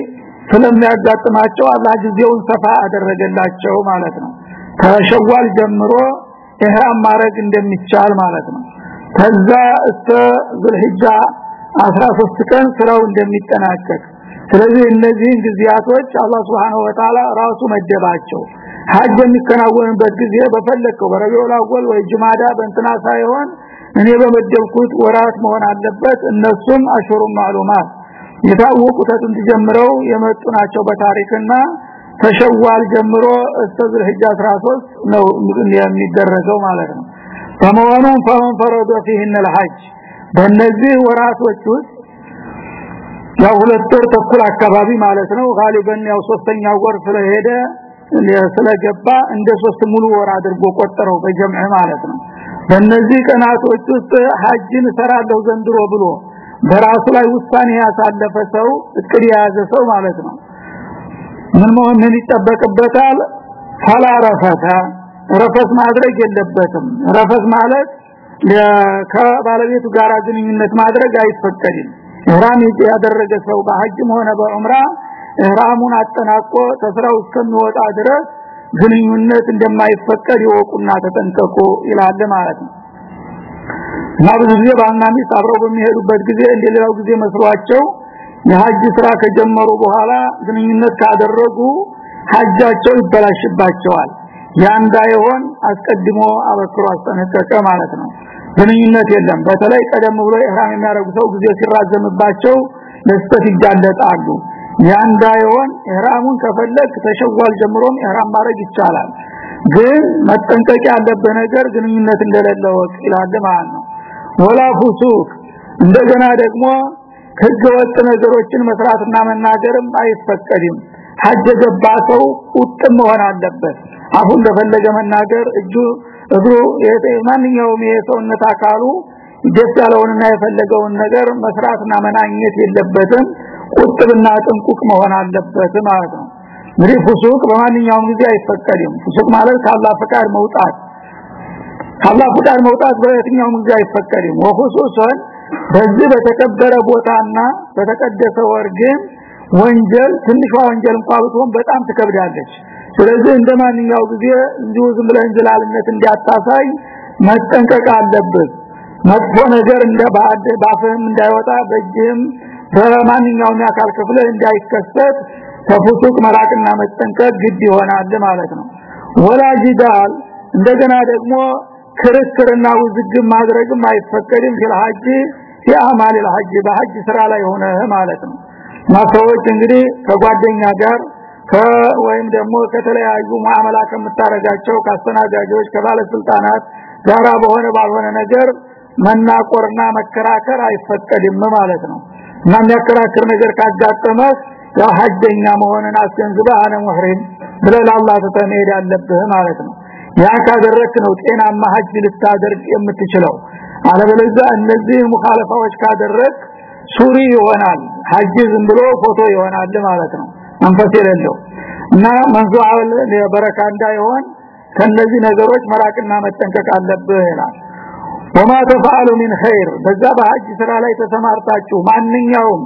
ስለሚያጋጥማቸው አላህ ጊዜውን ሰፋ አደረገላቸው ማለት ነው። ከሸዋል ጀምሮ ኢህራም ማድረግ እንደሚቻል ማለት ነው። ከዛ እስከ ዙልሂጃ 13 ቀን ስራው እንደሚጠናቀቅ። ስለዚህ እነዚህን ጊዜያቶች አላህ Subhanahu Wa Ta'ala ራሱ መደባቸው ሀጅ የሚከናወንበት ጊዜ በፈለከው በረቢዑል አወል ወይ ጅማዳ በእንትና ሳይሆን እኔ በመደብኩት ወራት መሆን አለበት እነሱም አሽሩ ማሉማት የታወቁ ከጥንት ጀምረው የመጡ ናቸው በታሪክና ተሸዋል ጀምሮ እስከ ዝልህጃ 13 ነው የሚደረገው ማለት ነው በመሆኑም ፈመን ፈረዶ ፊህን الحج በእነዚህ ወራቶች ውስጥ ያው ሁለት ወር ተኩል አካባቢ ማለት ነው ጋሊበን ያው ሶስተኛው ወር ስለሄደ ስለገባ እንደ ሶስት ሙሉ ወር አድርጎ ቆጠረው በጀምዕ ማለት ነው። በእነዚህ ቀናቶች ውስጥ ሐጅን ሰራለሁ ዘንድሮ ብሎ በራሱ ላይ ውሳኔ ያሳለፈ ሰው እቅድ የያዘ ሰው ማለት ነው። ምን መሆን ምን ይጠበቅበታል? ፈላ ረፈታ ረፈስ ማድረግ የለበትም። ረፈስ ማለት ከባለቤቱ ጋር ግንኙነት ማድረግ አይፈቀድም። ኢህራም ያደረገ ሰው በሐጅም ሆነ በዑምራ ኢህራሙን አጠናቆ ተስራው እስከሚወጣ ድረስ ግንኙነት እንደማይፈቀድ ይወቁና ተጠንቀቁ ይላል ማለት ነው። እና ብዙ ጊዜ ባልና ሚስት አብረው በሚሄዱበት ጊዜ እንደሌላው ጊዜ መስሏቸው የሐጅ ስራ ከጀመሩ በኋላ ግንኙነት ካደረጉ ሐጃቸው ይበላሽባቸዋል። ያ እንዳይሆን አስቀድሞ አበክሮ አስጠነቀቀ ማለት ነው። ግንኙነት የለም። በተለይ ቀደም ብሎ ኢህራም የሚያደርጉ ሰው ጊዜ ሲራዘምባቸው ለስተት ይጋለጣሉ ያ እንዳይሆን ኢህራሙን ከፈለክ ተሸዋል ጀምሮም ኢህራም ማድረግ ይቻላል። ግን መጠንቀቅ ያለበት ነገር ግንኙነት እንደሌለ ወቅ ይላል ማለት ነው። ወላ እንደገና ደግሞ ህገወጥ ነገሮችን መስራትና መናገርም አይፈቀድም። ሐጅ ገባ ሰው ቁጥም መሆን አለበት። አሁን ለፈለገ መናገር እጁ እግሩ ማንኛውም የሰውነት አካሉ ደስ ያለውንና የፈለገውን ነገር መስራትና መናኘት የለበትም ቁጥብና ጥንቁቅ መሆን አለበት ማለት ነው። እንግዲህ ፉሱቅ በማንኛውም ጊዜ አይፈቀድም። ፉሱቅ ማለት ካላህ ፈቃድ መውጣት። ካላህ ፈቃድ መውጣት በየትኛውም ጊዜ አይፈቀድም። ወኹሱሰን በዚህ በተከበረ ቦታና በተቀደሰ ወር ግን ወንጀል ትንሿ ወንጀል እንኳን ብትሆን በጣም ትከብዳለች። ስለዚህ እንደማንኛው ጊዜ እንዲሁ ዝም ብለህ እንዝላልነት እንዲያታሳይ መጠንቀቅ አለበት መጥፎ ነገር እንደ ባፍህም እንዳይወጣ በእጅህም በማንኛውም የአካል ክፍል እንዳይከሰት ከፉሱቅ መራቅና መጠንቀቅ ግድ ይሆናል ማለት ነው ወላጅዳል እንደገና ደግሞ ክርክርና ውዝግብ ማድረግም አይፈቀድም ፊልሐጅ የአማል الحج በሐጅ ስራ ላይ ሆነ ማለት ነው ማሰዎች እንግዲህ ከጓደኛ ጋር ወይም ደግሞ ከተለያዩ ማዕመላ ከምታረጋቸው ካስተናጋጆች ከባለስልጣናት ጋራ በሆነ ባልሆነ ነገር መናቆርና መከራከር አይፈቀድም ማለት ነው እና የሚያከራክር ነገር ካጋጠመህ? ያ ሐጀኛ መሆንን አስገንዝበህ አነ ሙህሪም ብለህ ለአላህ ተተመሄድ አለብህ ማለት ነው። ያ ካደረክ ነው ጤናማ ሐጅ ልታደርግ የምትችለው። አለበለዚያ እነዚህ ሙኻለፋዎች ካደረክ ሱሪ ይሆናል ሐጅ ዝም ብሎ ፎቶ ይሆናል ማለት ነው። መንፈስ የሌለው እና መንዙዓል ለበረካ እንዳይሆን ከነዚህ ነገሮች መራቅና መጠንቀቅ አለብህ ይላል ወማ ተፈአሉ ሚን ኸይር በዛ በሐጅ ስራ ላይ ተሰማርታችሁ ማንኛውም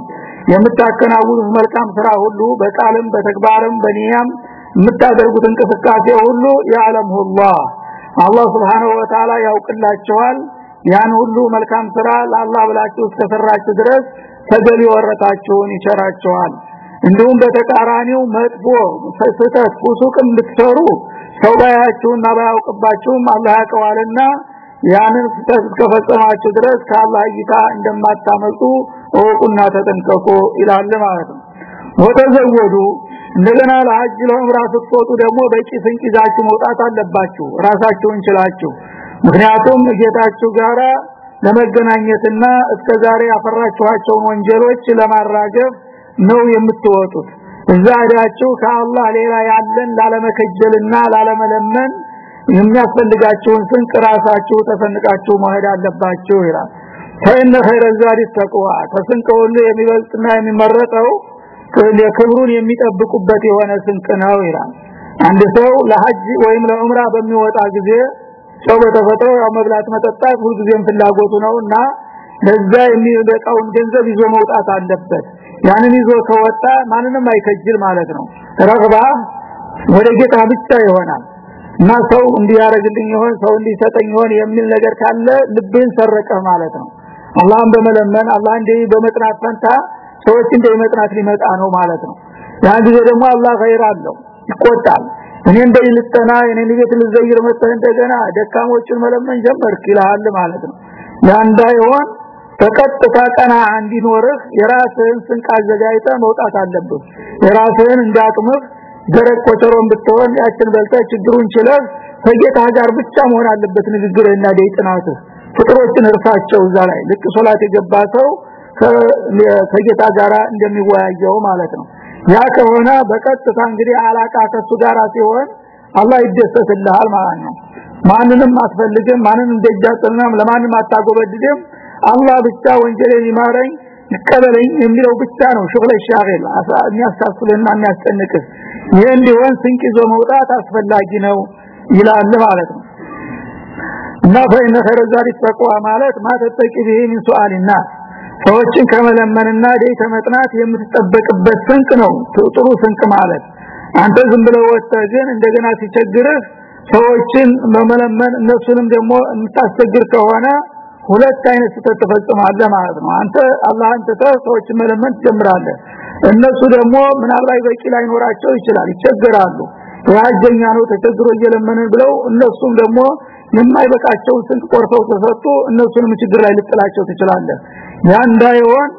የምታከናውኑት መልካም ስራ ሁሉ በቃልም በተግባርም በኒያም የምታደርጉት እንቅስቃሴ ሁሉ ያለምሁ አላህ Subhanahu Wa Ta'ala ያውቅላችኋል። ያን ሁሉ መልካም ስራ ለአላህ ብላችሁ እስከሰራችሁ ድረስ ተገቢ ወረታችሁን ይቸራችኋል። እንዲሁም በተቃራኒው መጥፎ ስህተት ፉሱቅም ብትሰሩ ሰው ባያችሁና ባያውቅባችሁም አላህ ያውቀዋልና ያንን ስህተት እስከፈጸማችሁ ድረስ ከአላህ እይታ እንደማታመጡ እወቁና ተጠንቀቁ ይላል ማለት ነው። ወተዘወዱ እንደገና ለሐጅ ለዑምራ ስትወጡ ደግሞ በቂ ስንቅ ይዛችሁ መውጣት አለባችሁ ራሳችሁን ችላችሁ። ምክንያቱም ጌታችሁ ጋራ ለመገናኘትና እስከዛሬ ያፈራችኋቸውን ወንጀሎች ለማራገፍ ነው የምትወጡት። እዛ ሄዳችሁ ከአላህ ሌላ ያለን ላለመከጀልና ላለመለመን የሚያስፈልጋችሁን ስንቅ ራሳችሁ ተሰንቃችሁ መሄድ አለባችሁ ይላል። ፈኢነ ኸይረ ዛዲ ተቅዋ ከስንቅ ሁሉ የሚበልጥና የሚመረጠው ክብሩን የሚጠብቁበት የሆነ ስንቅ ነው ይላል። አንድ ሰው ለሐጅ ወይም ለዑምራ በሚወጣ ጊዜ ሰው በተፈጥሮ ያው መብላት መጠጣት ሁልጊዜም ፍላጎቱ ነውና ለዛ የሚበቃውን ገንዘብ ይዞ መውጣት አለበት። ያንን ይዞ ከወጣ ማንንም አይከጅል ማለት ነው። ረግባ ወደ ጌታ ብቻ ይሆናል እና ሰው እንዲያረግልኝ ይሆን ሰው እንዲሰጠኝ ይሆን የሚል ነገር ካለ ልብን ሰረቀ ማለት ነው። አላህን በመለመን አላህ እንደ በመጥራት ፈንታ ሰዎች እንደ መጥራት ሊመጣ ነው ማለት ነው። ያን ጊዜ ደግሞ አላህ ኸይር አለው ይቆጣል። እኔ እንደይልተና እኔ ቤት ልዘይር መጣ እንደገና ደካሞችን መለመን ጀመርክ ይላል ማለት ነው። ያ እንዳይሆን በቀጥታ ቀና እንዲኖርህ የራስህን ስንቅ አዘጋጅተህ መውጣት አለብህ። የራስህን እንዳቅምህ ደረቅ ቆጨሮን ብትሆን ያችን በልተህ ችግሩን ችለህ ከጌታ ጋር ብቻ መሆን አለበት ንግግርና ደይጥናት ፍጥሮችን እርሳቸው እዛ ላይ። ልክ ሶላት የገባ ሰው ከጌታ ጋር እንደሚወያየው ማለት ነው። ያ ከሆነ በቀጥታ እንግዲህ አላቃ ከሱ ጋር ሲሆን አላህ ይደሰትልሃል ማለት ነው። ማንንም አትፈልግም ማንንም ደጃጥናም ለማንም አታጎበድድም። አላህ ብቻ ወንጀሌን ይማረኝ ይቀበለኝ የሚለው ብቻ ነው። ሹግለ ሻገል የሚያሳስልና የሚያስጨንቅህ ይህ እንዲሆን ስንቅ ይዞ መውጣት አስፈላጊ ነው ይላል ማለት ነው። እና ፈይነ ኸይረ ዛሪ ማለት ማተጠቂ ቢሂ ሱአልና ሰዎችን ከመለመንና ደይ ከመጥናት የምትጠበቅበት ስንቅ ነው። ጥሩ ስንቅ ማለት አንተ ዝም ብለው ወጥተህ ግን እንደገና ሲቸግርህ ሰዎችን መመለመን እነሱንም ደግሞ የምታስቸግር ከሆነ ሁለት አይነት ስህተት ተፈጽማለህ ማለት ነው። አንተ አላህን ትተህ ሰዎችን መለመን ትጀምራለህ። እነሱ ደግሞ ምናልባት በቂ ላይኖራቸው ይችላል ይቸገራሉ። ያጀኛ ነው ተቸግሮ እየለመነ ብለው እነሱም ደግሞ የማይበቃቸው ስንት ቆርተው ተሰጡ እነሱንም ችግር ላይ ልጥላቸው ትችላለህ። ያ እንዳይሆን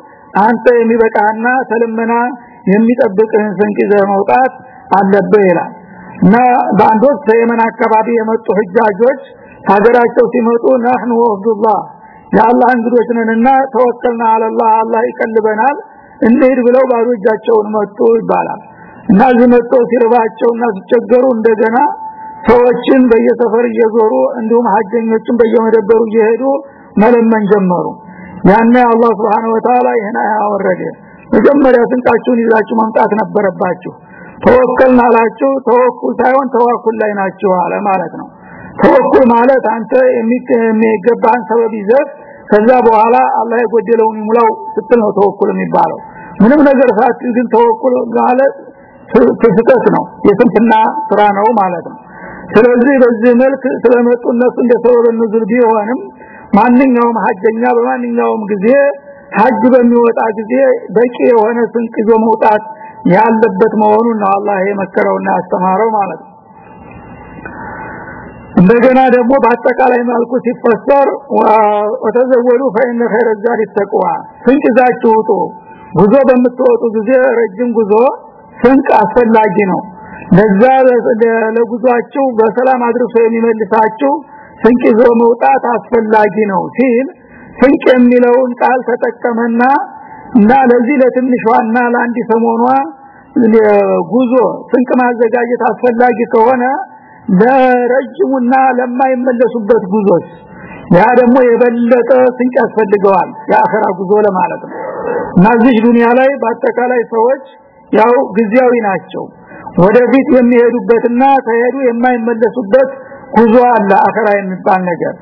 አንተ የሚበቃና ተለመና የሚጠብቅህን ስንቅ ይዘህ መውጣት አለብህ ይላል። እና በአንድ ወቅት የመን አካባቢ የመጡ ህጃጆች ሀገራቸው ሲመጡ ነህኑ ወብዱላህ የአላህ እንግዶች ነንና ተወከልና አለላህ አላህ ይቀልበናል። እንሂድ ብለው ባዶ እጃቸውን መጡ ይባላል። እና ዝመጡ ሲርባቸውና ሲቸገሩ እንደገና ሰዎችን በየሰፈር እየዞሩ እንዲሁም ሀጀኞችን በየመደበሩ እየሄዱ መለመን ጀመሩ። ያኔ አላህ Subhanahu Wa Ta'ala ይሄን አወረደ። መጀመሪያ ስንቃችሁን ይዛችሁ መምጣት ነበረባችሁ። ተወከልና አላችሁ። ተወኩል ሳይሆን ተዋኩል ላይ ናችሁ አለ ማለት ነው ተወኩል ማለት አንተ የሚገባን ሰበብ ይዘህ ከዛ በኋላ አላህ የጎደለውን ይሙላው ስትል ነው ተወኩል የሚባለው። ምንም ነገር ሳት ግን ተወኩል ማለት ስህተት ነው። የስንፍና ስራ ነው ማለት ነው። ስለዚህ በዚህ መልክ ስለመጡ እነሱ እንደ ሰበብ ንዙል ቢሆንም ማንኛውም ሀጀኛ በማንኛውም ጊዜ ሀጅ በሚወጣ ጊዜ በቂ የሆነ ስንቅ ይዞ መውጣት ያለበት መሆኑን ነው አላህ የመከረውና ያስተማረው ማለት ነው እንደገና ደግሞ በአጠቃላይ መልኩ ሲፈሰር ወተዘወዱ ፈኢነ ኸይረ ዛሪ ተቅዋ። ስንቅ ይዛችሁ ውጡ። ጉዞ በምትወጡ ጊዜ ረጅም ጉዞ ስንቅ አስፈላጊ ነው። ለዛ ለጉዟችሁ በሰላም አድርሶ የሚመልሳችሁ ስንቅ ይዞ መውጣት አስፈላጊ ነው ሲል ስንቅ የሚለውን ቃል ተጠቀመና እና ለዚህ ለትንሿና ለአንድ ሰሞኗ ጉዞ ስንቅ ማዘጋጀት አስፈላጊ ከሆነ ለረጅሙና ለማይመለሱበት ጉዞስ ያ ደግሞ የበለጠ ስንቅ ያስፈልገዋል የአኸራ ጉዞ ለማለት ነው። እና እዚህ ዱንያ ላይ በአጠቃላይ ሰዎች ያው ጊዜያዊ ናቸው። ወደፊት የሚሄዱበትና ተሄዱ የማይመለሱበት ጉዞ አለ አኸራ የሚባል ነገር።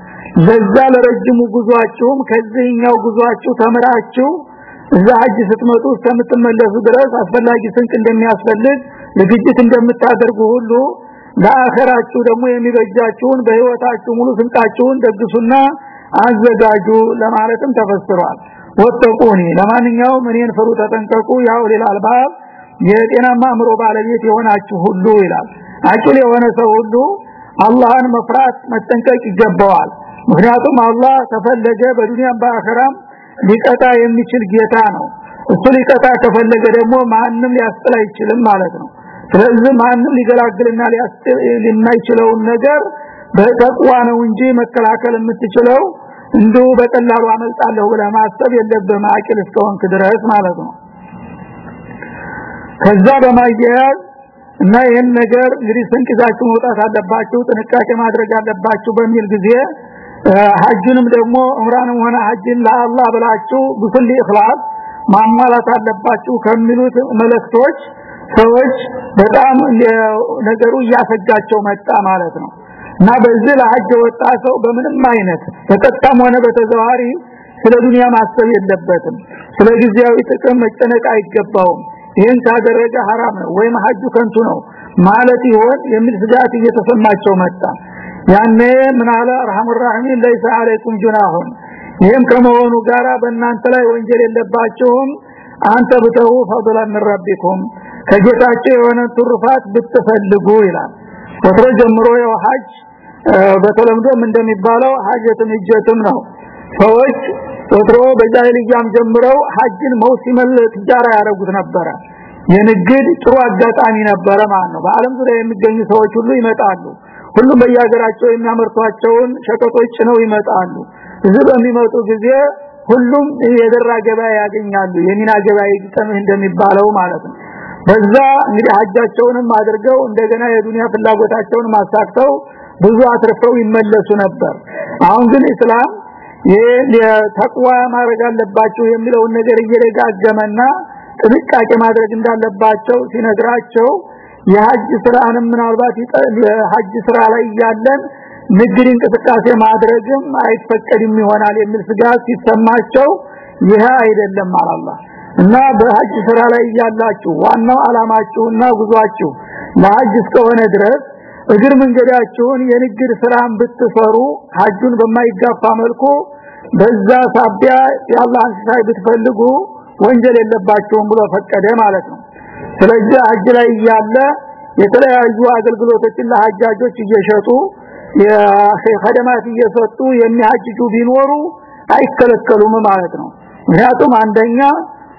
ለዛ ለረጅሙ ጉዟችሁም ከዚህኛው ጉዟችሁ ተምራችሁ እዛ ሀጅ ስትመጡ እስከምትመለሱ ድረስ አስፈላጊ ስንቅ እንደሚያስፈልግ ዝግጅት እንደምታደርጉ ሁሉ ለአኸራችሁ ደግሞ የሚበጃችሁን በህይወታችሁ ሙሉ ስንቃችሁን ደግሱና አዘጋጁ ለማለትም ተፈስሯል። ወተቁኒ። ለማንኛውም እኔን ፍሩ ተጠንቀቁ። ያው ሌላ አልባብ የጤናማ አእምሮ ባለቤት የሆናችሁ ሁሉ ይላል። አቂል የሆነ ሰው ሁሉ አላህን መፍራት መጠንቀቅ ይገባዋል። ምክንያቱም አላህ ተፈለገ በዱንያም በአኸራም ሊቀጣ የሚችል ጌታ ነው። እሱ ሊቀጣ ከፈለገ ደግሞ ማንም ሊያስጥል አይችልም ማለት ነው ስለዚህ ማንም ሊገላግልና ሊያስጥል የማይችለውን ነገር በተቅዋ ነው እንጂ መከላከል የምትችለው እንዲሁ በቀላሉ አመልጣለሁ ብለህ ማሰብ የለብህም። አቂል እስከሆንክ ድረስ ማለት ነው። ከዛ በማያያዝ እና ይህን ነገር እንግዲህ ስንቅ ይዛችሁ መውጣት አለባችሁ ጥንቃቄ ማድረግ አለባችሁ በሚል ጊዜ ሐጅንም ደግሞ ዑምራንም ሆነ ሐጅን ለአላህ ብላችሁ በኩል ኢኽላስ ማሟላት አለባችሁ ከሚሉት መልእክቶች ሰዎች በጣም ነገሩ እያፈጃቸው መጣ ማለት ነው። እና በዚህ ለሐጅ ወጣ ሰው በምንም አይነት በቀጥታም ሆነ በተዘዋሪ ስለ ዱንያ ማሰብ የለበትም። ስለ ጊዜያዊ ጥቅም መጨነቅ አይገባውም። ይህን ካደረገ ሐራም ነው ወይም ሐጁ ከንቱ ነው ማለት ይሆን የሚል ስጋት እየተሰማቸው መጣ። ያኔ ምን አለ? አርሐሙ ራሂሚን ለይሰ አለይኩም ጁናሁን ይህም ከመሆኑ ጋራ በእናንተ ላይ ወንጀል የለባቸውም አንተ ብተው ፈضلا من ربكم ከጌታቸው የሆነ ትሩፋት ብትፈልጉ ይላል። ወትሮ ጀምሮ ያው ሀጅ በተለምዶም እንደሚባለው ሀጀትም እጀትም ነው። ሰዎች ወትሮ በጃሂልያም ጀምረው ሀጅን መውሲመል ትጃራ ያደረጉት ነበረ። የንግድ ጥሩ አጋጣሚ ነበረ ማለት ነው። በአለም ዙሪያ የሚገኙ ሰዎች ሁሉ ይመጣሉ። ሁሉም በየሀገራቸው የሚያመርቷቸውን ሸቀጦች ነው ይመጣሉ። እዚህ በሚመጡ ጊዜ ሁሉም የደራ ገበያ ያገኛሉ። የሚና ገበያ ይጠምህ እንደሚባለው ማለት ነው በዛ እንግዲህ ሀጃቸውንም አድርገው እንደገና የዱንያ ፍላጎታቸውን ማሳክተው ብዙ አትርፈው ይመለሱ ነበር። አሁን ግን እስላም ተቅዋ ማድረግ አለባቸው የሚለውን ነገር እየደጋገመና ጥንቃቄ ማድረግ እንዳለባቸው ሲነግራቸው የሐጅ ስራንም ምናልባት የሐጅ ስራ ላይ ያለን ንግድ እንቅስቃሴ ማድረግም አይፈቀድም ይሆናል የሚል ስጋት ሲሰማቸው ይሄ አይደለም አላህ እና በሐጅ ስራ ላይ ያላችሁ ዋናው አላማችሁና ጉዟችሁ ለሐጅ እስከሆነ ድረስ እግር መንገዳችሁን የንግድ ስራን ብትሰሩ ሐጁን በማይጋፋ መልኩ በዛ ሳቢያ የአላህን ሲሳይ ብትፈልጉ ወንጀል የለባቸውም ብሎ ፈቀደ ማለት ነው። ስለዚህ ሐጅ ላይ ያለ የተለያዩ አገልግሎቶችን ለሐጃጆች እየሸጡ የኸደማት እየሰጡ የሚያጅጁ ቢኖሩ አይከለከሉም ማለት ነው። ምክንያቱም አንደኛ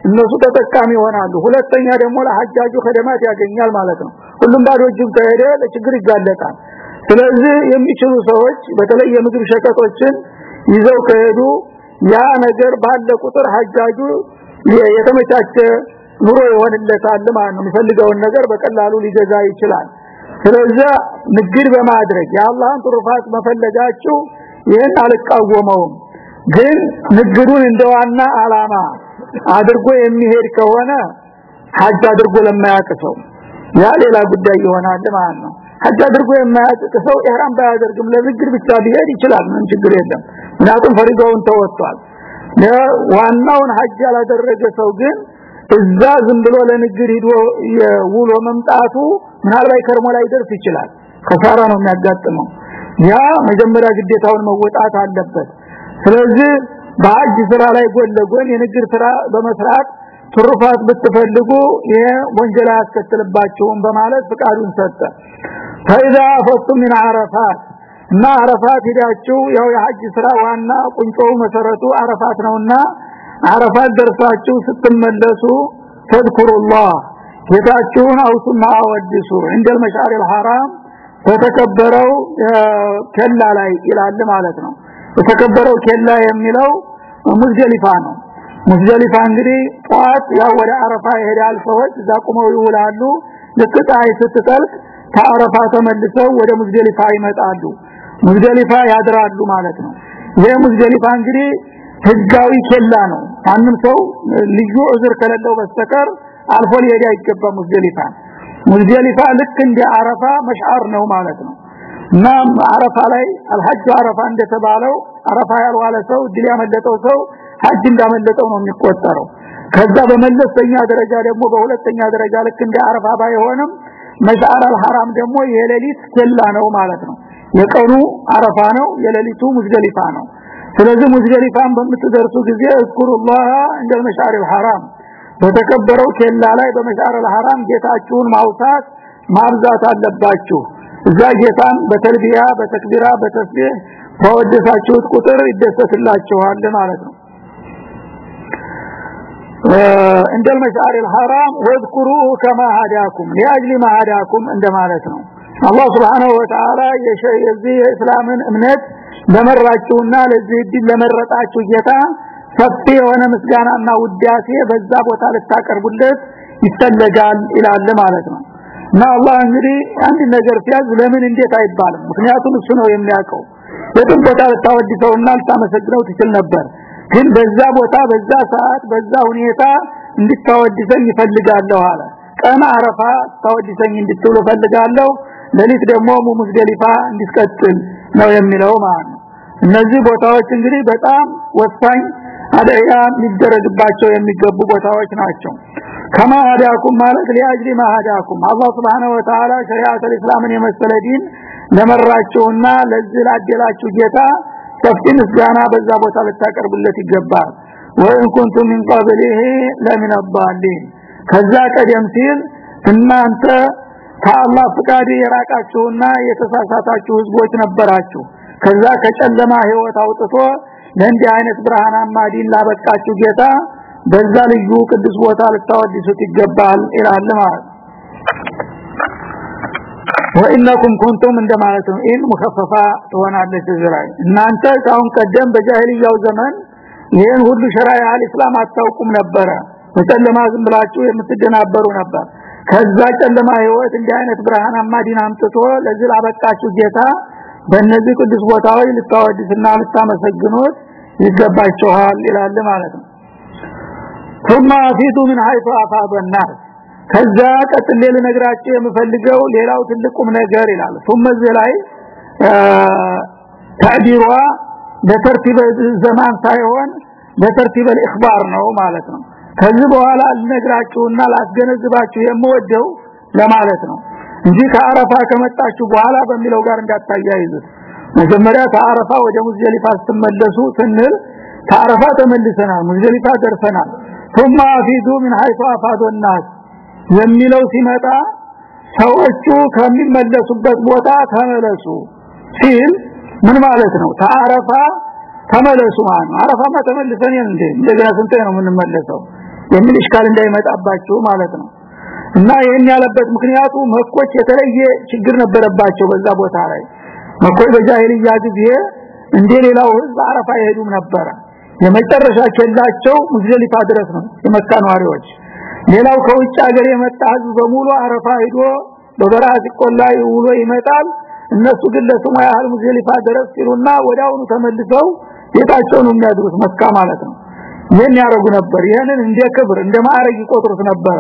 እነሱ ተጠቃሚ ይሆናሉ። ሁለተኛ ደግሞ ለሐጃጁ ኸደማት ያገኛል ማለት ነው። ሁሉም ባዶ እጁን ከሄደ ለችግር ይጋለጣል። ስለዚህ የሚችሉ ሰዎች በተለይ የምግብ ሸቀጦችን ይዘው ከሄዱ ያ ነገር ባለ ቁጥር ሐጃጁ የተመቻቸ ኑሮ ይሆንለታል ማለት ነው። የሚፈልገውን ነገር በቀላሉ ሊገዛ ይችላል። ስለዚህ ንግድ በማድረግ የአላህን ትሩፋት መፈለጋችሁ ይህን አልቃወመውም። ግን ንግዱን እንደዋና አላማ አድርጎ የሚሄድ ከሆነ ሐጅ አድርጎ ለማያውቅ ሰው ያ ሌላ ጉዳይ ይሆናል ማለት ነው። ሐጅ አድርጎ የማያውቅ ሰው ኢህራም ባያደርግም ለዝግር ብቻ ሊሄድ ይችላል ምን ችግር የለም። ምክንያቱም ፈሪዳውን ተወጥቷል። ዋናውን ሐጅ ያላደረገ ሰው ግን እዛ ዝም ብሎ ለንግድ ሂዶ ውሎ መምጣቱ ምናልባት ከርሞ ላይ ደርስ ይችላል። ከሳራ ነው የሚያጋጥመው። ያ መጀመሪያ ግዴታውን መወጣት አለበት። ስለዚህ በሐጅ ስራ ላይ ጎን ለጎን የንግድ ስራ በመስራት ትሩፋት ብትፈልጉ ይሄ ወንጀል አያስከትልባቸውም በማለት ፍቃዱን ሰጠ። ፈኢዛ ፈቱም ምን አረፋት እና አረፋት ሄዳችሁ ያው የሐጅ ስራ ዋና ቁንጮው መሰረቱ አረፋት ነውና አረፋት ደርሳችሁ ስትመለሱ ተذكሩላህ ጌታችሁን አውሱና አወድሱ። እንደል መሻሪል ሐራም በተከበረው ከላ ላይ ይላል ማለት ነው የተከበረው ኬላ የሚለው ሙዝደሊፋ ነው። ሙዝደሊፋ እንግዲህ ጧት ያው ወደ አረፋ ይሄዳል ሰዎች እዛ ቁመው ይውላሉ። ልክ ስትጠልቅ ከአረፋ ተመልሰው ወደ ሙዝደሊፋ ይመጣሉ። ሙዝደሊፋ ያድራሉ ማለት ነው። ይሄ ሙዝደሊፋ እንግዲህ ህጋዊ ኬላ ነው። ማንም ሰው ልዩ ዑዝር ከሌለው በስተቀር አልፎ ሊሄድ አይገባም ሙዝደሊፋ። ሙዝደሊፋ ልክ እንደ አረፋ መሽዓር ነው ማለት ነው እና አረፋ ላይ አልሐጅ አረፋ እንደተባለው አረፋ ያልዋለ ሰው ድል ያመለጠው ሰው ሐጅ እንዳመለጠው ነው የሚቆጠረው። ከዛ በመለስተኛ ደረጃ ደግሞ በሁለተኛ ደረጃ ልክ እንደ አረፋ ባይሆንም መሽዓር አልሐራም ደግሞ የሌሊት ኬላ ነው ማለት ነው። የቀኑ አረፋ ነው የሌሊቱ ሙዝደሊፋ ነው። ስለዚህ ሙዝደሊፋን በምትደርሱ ጊዜ እዝኩሩላህ እንደ መሽዓር አልሐራም። በተከበረው ኬላ ላይ በመሽዓር አልሐራም ጌታችሁን ማውሳት ማብዛት አለባችሁ እዛ ጌታን በተልቢያ በተክቢራ በተስቢህ በወደሳችሁት ቁጥር ይደሰትላችኋል ማለት ነው እንደ المشعر الحرام واذكروه كما هداكم لاجل ما هداكم እንደማለት ነው አላህ Subhanahu Wa Ta'ala የዚህ የእስላምን እምነት ለመራችሁና ለዚህ ድል ለመረጣችሁ ጌታ ሰፊ የሆነ ምስጋናና ውዳሴ በዛ ቦታ ልታቀርቡለት ይፈለጋል ይላል ማለት ነው እና አላህ እንግዲህ አንድ ነገር ሲያዝ ለምን እንዴት አይባልም? ምክንያቱም እሱ ነው የሚያውቀው። የትም ቦታ ልታወድሰውና ልታመሰግነው ትችል ነበር። ግን በዛ ቦታ በዛ ሰዓት በዛ ሁኔታ እንድታወድሰኝ ይፈልጋለሁ አለ። ቀን አረፋ ታወድሰኝ እንድትውሉ ፈልጋለሁ ለሊት ደግሞ ሙዝደሊፋ እንዲስቀጥል ነው የሚለው ማለት ነው። እነዚህ ቦታዎች እንግዲህ በጣም ወሳኝ አደያ ሊደረግባቸው የሚገቡ ቦታዎች ናቸው። ከማሃዳኩም ማለት ሊአጅሊ ማ ሀዳኩም አላህ Subhanahu Wa Ta'ala ሸሪዓተል እስላምን የመሰለ ዲን ለመራቸውና ለዚህ ላደላችሁ ጌታ ሰፊ ምስጋና በዛ ቦታ ልታቀርብለት ይገባል። ወይን ኩንቱም ምን ቀብሊሂ ለምን አባሊን ከዛ ቀደም ሲል እናንተ ከአላህ ፍቃድ የራቃችሁና የተሳሳታችሁ ህዝቦች ነበራችሁ። ከዛ ከጨለማ ህይወት አውጥቶ ለእንዲህ አይነት ብርሃናማ ዲን ላበቃችሁ ጌታ በዛ ልዩ ቅዱስ ቦታ ልታወድሱት ይገባል ይላል ማለት وإنكم كنتم እንደማለት ነው። إن مخففة ትሆናለች ዝራይ እናንተ ካሁን ቀደም በጃሂልያው ዘመን ይሄን ሁሉ شرائع الإسلام አታውቁም ነበረ። በጨለማ ዝም ብላችሁ የምትደናበሩ ነበር። ከዛ ጨለማ ህይወት እንዲህ አይነት ብርሃናማ ዲን አምጥቶ ለዚህ ላበቃችሁ ጌታ በእነዚህ ቅዱስ ቦታዎች ልታወድስና ልታመሰግኑት ይገባችኋል ይላል ማለት ነው ثم افيدوا من حيث افاض الناس ከዛ ቀጥሌ ልነግራችሁ የምፈልገው ሌላው ትልቁም ነገር ይላል ثم እዚህ ላይ ታዲሯ በተርቲበ ዘማን ሳይሆን በተርቲበ ኢኽባር ነው ማለት ነው ከዚህ በኋላ ልነግራችሁና ላስገነዝባችሁ የምወደው ለማለት ነው እንጂ ከአረፋ ከመጣችሁ በኋላ በሚለው ጋር እንዳታያይዙት መጀመሪያ ከአረፋ ወደ ሙዝደሊፋ ስትመለሱ ስንል ከአረፋ ተመልሰናል ሙዝደሊፋ ደርሰናል ثم افيدوا من حيث افاض الناس የሚለው ሲመጣ ሰዎቹ ከሚመለሱበት ቦታ ተመለሱ ሲል ምን ማለት ነው ተአረፋ ተመለሱ ማለት ነው አረፋማ ተመልሰን እንዴ እንደገና ስንቴ ነው የምንመለሰው የሚል እስካል እንዳይመጣባችሁ ማለት ነው እና ይሄን ያለበት ምክንያቱ መኮች የተለየ ችግር ነበረባቸው በዛ ቦታ ላይ መኮች በጃሂልያ ጊዜ እንደ ሌላው ህዝብ አረፋ ይሄዱም ነበረ። የመጨረሻ ኬላቸው ሙዝደሊፋ ድረስ ነው የመካ ነዋሪዎች። ሌላው ከውጭ ሀገር የመጣ ህዝብ በሙሉ አረፋ ሄዶ በበረሃ ሲቆላ ውሎ ይመጣል። እነሱ ግን ለስሙ ያህል ሙዝደሊፋ ድረስ ሲሉና ወዳውኑ ተመልሰው ቤታቸው ነው የሚያድሩት መካ ማለት ነው። ይሄን ያረጉ ነበር። ይሄንን እንደ ክብር እንደ ማዕረግ ይቆጥሩት ነበር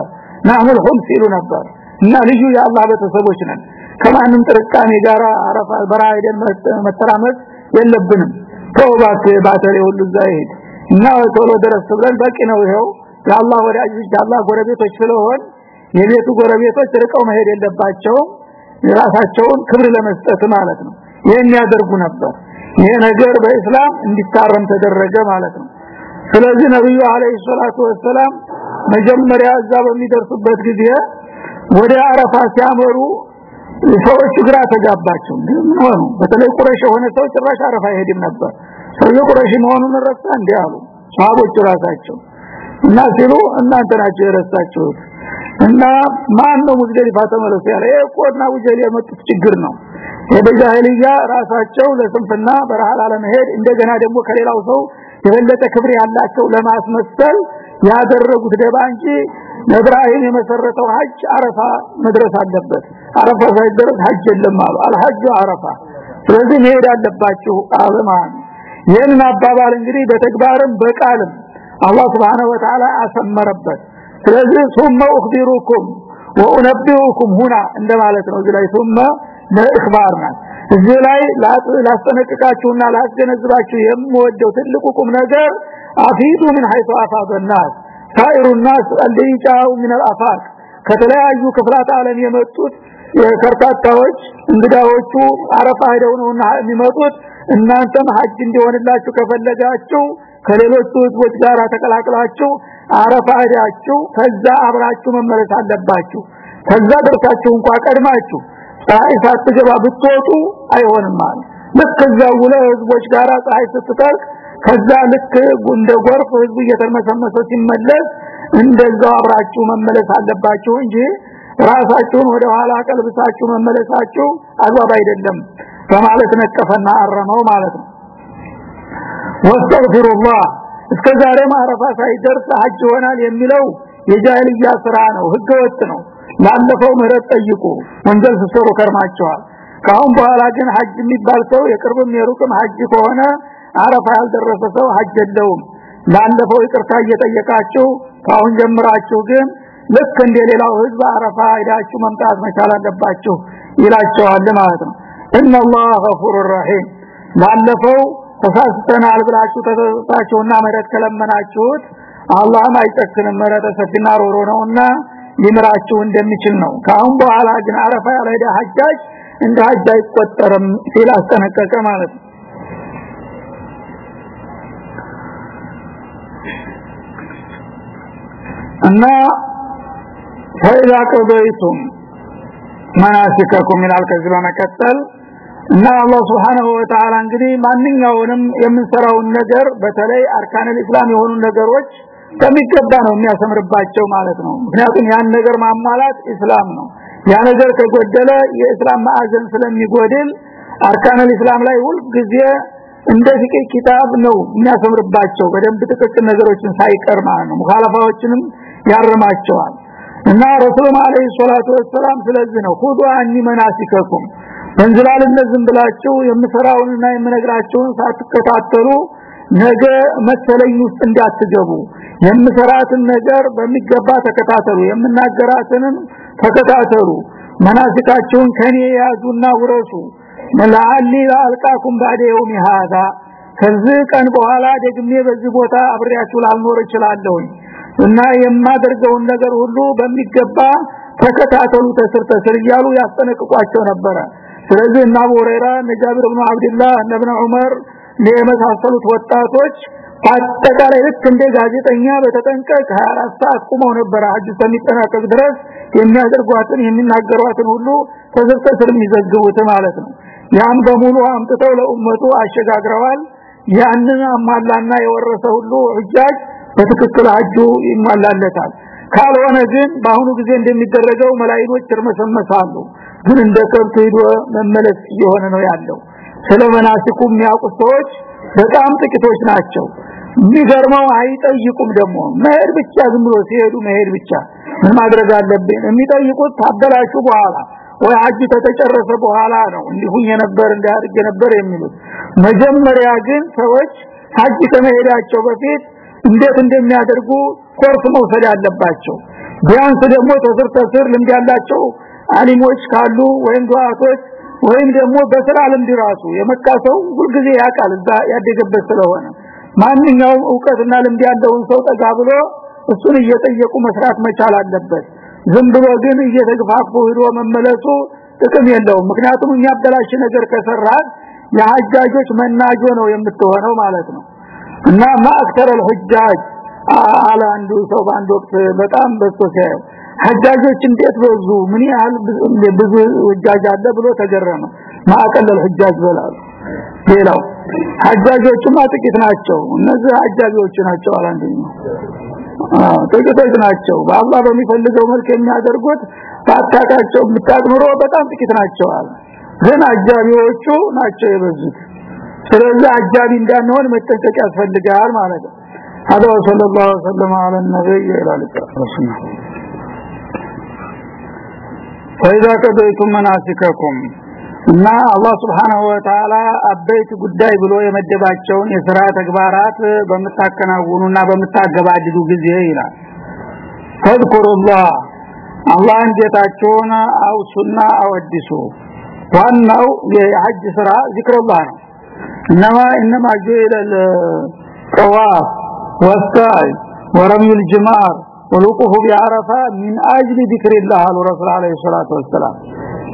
ናሙል ሁም ሲሉ ነበር። እና ልዩ የአላህ ቤተሰቦች ነን ከማንም ጥርቃሜ ጋር አረፋ በረሃ ሄደን መተራመስ የለብንም። ተውባት ባተሬ ሁሉ ዘይድ እና ቶሎ ድረስ ብለን በቂ ነው ይሄው የአላህ ወዳጆች የአላህ ጎረቤቶች ስለሆን የቤቱ ጎረቤቶች ርቀው መሄድ የለባቸውም። የራሳቸውን ክብር ለመስጠት ማለት ነው። ይሄን ያደርጉ ነበር። ይሄ ነገር በእስላም እንዲታረም ተደረገ ማለት ነው። ስለዚህ ነብዩ አለይሂ ሰላቱ ወሰለም መጀመሪያ እዛ በሚደርሱበት ጊዜ ወደ አረፋ ሲያመሩ ሰዎች ግራ ተጋባቸው። ምን ሆኑ በተለይ ቁረሽ የሆነ ሰው ጭራሽ አረፋ ይሄድም ነበር። ሰው ቁረሽ መሆኑን ረሳ እንዴ አሉ ሰሃቦቹ ራሳቸው። እና ሲሉ እናንተ ናቸው የረሳችሁት። እና ማን ነው ሙዝደሊፋ ተመለሱ ያለ? እኮና ወጀል የመጡት ችግር ነው። የበጃህልያ ራሳቸው ለስንፍና በረሃ ለመሄድ እንደገና ደግሞ ከሌላው ሰው የበለጠ ክብር ያላቸው ለማስመሰል ያደረጉት ደባ እንጂ እብራሂም የመሰረተው ሀጅ አረፋ መድረስ አለበት። አረፋ ሳይደረስ ሀጅ የለም አልሐጅ አረፋ። ስለዚህ መሄድ አለባችሁ አለማን ይህንን አባባል እንግዲህ በተግባርም በቃልም አላህ Subhanahu Wa Ta'ala አሰመረበት። ስለዚህ ثم اخبركم وانبئكم هنا እንደማለት ነው። እዚህ ላይ ثم ለእخبار እዚህ ላይ ላስጠነቅቃችሁና ላስገነዝባችሁ የምወደው ትልቁ ቁም ነገር አፊዱ ምን ሐይቱ አፋደናት ሳይሩ الناس እንደይጫው ምን الافاق ከተለያዩ ክፍላት ዓለም የመጡት የከርታታዎች እንግዳዎቹ አረፋ ሄደው ነውና የሚመጡት እናንተም ሀጅ እንዲሆንላችሁ ከፈለጋችሁ ከሌሎች ህዝቦች ጋር ተቀላቅላችሁ አረፋ ሄዳችሁ ከዛ አብራችሁ መመለስ አለባችሁ ከዛ ደርሳችሁ እንኳን ቀድማችሁ ፀሐይ ሳትገባ ብትወጡ አይሆንም ማለት ልክ እዛ ውለ ህዝቦች ጋር ፀሐይ ስትጠልቅ ከዛ ልክ እንደ ጎርፍ ህዝቡ እየተመሰመሰ ሲመለስ እንደዛው አብራችሁ መመለስ አለባችሁ እንጂ ራሳችሁን ወደ ኋላ ቀልብሳችሁ መመለሳችሁ አግባብ አይደለም በማለት ነቀፈና አረመው ማለት ነው። ወስተግፊሩላህ እስከ ዛሬ ማረፋ ሳይደርስ ሀጅ ይሆናል የሚለው የጃሂልያ ስራ ነው ህገ ወጥ ነው። ላለፈው ምህረት ጠይቁ ወንጀል ሲሰሩ ከርማቸዋል። ካሁን በኋላ ግን ሀጅ የሚባል ሰው የቅርብም የሩቅም ሀጅ ከሆነ አረፋ ያልደረሰ ሰው ሀጅ የለውም። ላለፈው ይቅርታ እየጠየቃችሁ ካሁን ጀምራችሁ ግን ልክ እንደ ሌላው ህዝብ አረፋ ሄዳችሁ መምጣት መቻል አለባችሁ ይላቸዋል ማለት ነው። ኢነላህ ገፉሩር ረሂም ላለፈው ተሳስተናል ብላችሁ ተሳስታችሁና መረት ከለመናችሁት አላህም አይጨክንም መረተ ሰፊና ሮሮ ነውና ሊምራችሁ እንደሚችል ነው። ካሁን በኋላ ግን አረፋ ያልሄደ ሐጃጅ እንደ ሐጅ አይቆጠርም ሲል አስጠነቀቀ ማለት ነው እና ፈኢዛ ቀበይቱም መናሲከኩም ይላል ከዚህ በመቀጠል። እና አላህ Subhanahu Wa Ta'ala እንግዲህ ማንኛውንም የምንሰራውን ነገር በተለይ አርካን እስላም የሆኑ ነገሮች ከሚገባ ነው የሚያሰምርባቸው ማለት ነው። ምክንያቱም ያን ነገር ማሟላት እስላም ነው። ያ ነገር ከጎደለ የእስላም ማዕዘን ስለሚጎድል አርካን እስላም ላይ ሁሉ ጊዜ እንደ ፍቅህ ኪታብ ነው የሚያሰምርባቸው። በደንብ ጥቅቅ ነገሮችን ሳይቀር ማለት ነው። ሙኻለፋዎችንም ያርማቸዋል። እና ረሱል አለይሂ ሰላቱ ወሰለም ስለዚህ ነው ሁዱ አኒ መናሲከኩም እንዝላልነት ዝም ብላችሁ የምሰራውንና የምነግራችሁን ሳትከታተሉ ነገ መሰለኝ ውስጥ እንዳትገቡ። የምሰራትን ነገር በሚገባ ተከታተሉ የምናገራትንም ተከታተሉ። መናሲካችሁን ከኔ ያዙና ውረሱ ለዓሊ አልቃኩም ባደ የውም هذا ከዚህ ቀን በኋላ ደግሜ በዚህ ቦታ አብሬያችሁ ላልኖር እችላለሁ እና የማደርገውን ነገር ሁሉ በሚገባ ተከታተሉ ተስር ተስር እያሉ ያስጠነቅቋቸው ነበረ ስለዚህ እና አቡ ሁረይራ ነጃብር ኢብኑ አብዱላህ እነ ኢብኑ ዑመር የመሳሰሉት ወጣቶች አጠቃላይ ልክ እንደ ጋዜጠኛ በተጠንቀቅ 24 ሰዓት ቁመው ነበር ሀጅ እስከሚጠናቀቅ ድረስ የሚያደርጓትን የሚናገሯትን ሁሉ ተዝርተ ስር የሚዘግቡት ማለት ነው ያን በሙሉ አምጥተው ለኡመቱ አሸጋግረዋል። ያንን አማላና የወረሰ ሁሉ ህጃጅ በትክክል ሀጁ ይሟላለታል። ካልሆነ ግን በአሁኑ ጊዜ እንደሚደረገው መላእክቶች ይርመሰመሳሉ። ግን እንደ ከብት ሄዶ መመለስ እየሆነ ነው ያለው። ስለ መናሲኩ የሚያውቁ ሰዎች በጣም ጥቂቶች ናቸው። የሚገርመው አይጠይቁም ደግሞ። መሄድ ብቻ ዝም ብሎ ሲሄዱ መሄድ ብቻ ምን ማድረግ አለብን? የሚጠይቁት ታበላሹ በኋላ ወይ ሀጅ ተተጨረሰ በኋላ ነው እንዲሁ የነበር እንዳርግ ነበር የሚሉት። መጀመሪያ ግን ሰዎች ሀጅ ከመሄዳቸው በፊት እንዴት እንደሚያደርጉ ኮርስ መውሰድ አለባቸው። ቢያንስ ደግሞ ተስር ተስር ልምድ ያላቸው አሊሞች ካሉ ወይም ዱዓቶች ወይም ደግሞ በስራ ልምድ ራሱ የመካ ሰው ሁልጊዜ ያውቃል እዛ ያደገበት ስለሆነ። ማንኛውም ዕውቀትና ልምድ ያለውን ሰው ጠጋ ብሎ እሱን እየጠየቁ መስራት መቻል አለበት ዝም ብሎ ግን እየተግፋፉ ሄዶ መመለሱ ጥቅም የለውም ምክንያቱም የሚያበላሽ ነገር ከሰራት የሐጃጆች መናጆ ነው የምትሆነው ማለት ነው እና ማክተር الحجاج አለ አንዱ ሰው በአንድ ወቅት በጣም በዝቶ ሲያየው ሐጃጆች እንዴት በዙ ምን ያህል ብዙ ወጃጅ አለ ብሎ ተገረመ ማዕቀል الحجاج በላሉ ሌላው ሐጃጆችማ ጥቂት ናቸው እነዚህ ሐጃጆች ናቸው አላንደኛው ጥቂቶች ናቸው በአላህ በሚፈልገው መልክ የሚያደርጉት ታጣቃቸው ምታጥምሮ በጣም ጥቂት ናቸው አለ ግን አጃቢዎቹ ናቸው የበዙት ስለዚህ አጃቢ እንዳንሆን መጠንቀቅ ያስፈልጋል ማለት ነው هذا صلى الله وسلم على النبي الى رسولنا فإذا قضيتم مناسككم እና አላህ Subhanahu Wa Ta'ala አበይት ጉዳይ ብሎ የመደባቸውን የሥራ ተግባራት በመታከናውኑና በመታገባድዱ ጊዜ ይላል ፈድኩሩላህ አላህን ጌታቸውን አውሱና አወድሱ ዋናው የሐጅ ስራ ዚክሩላህ ነው انما انما جئل الطواف والسعي ورمي الجمار والوقوف بعرفه من اجل ذكر الله الرسول عليه الصلاه والسلام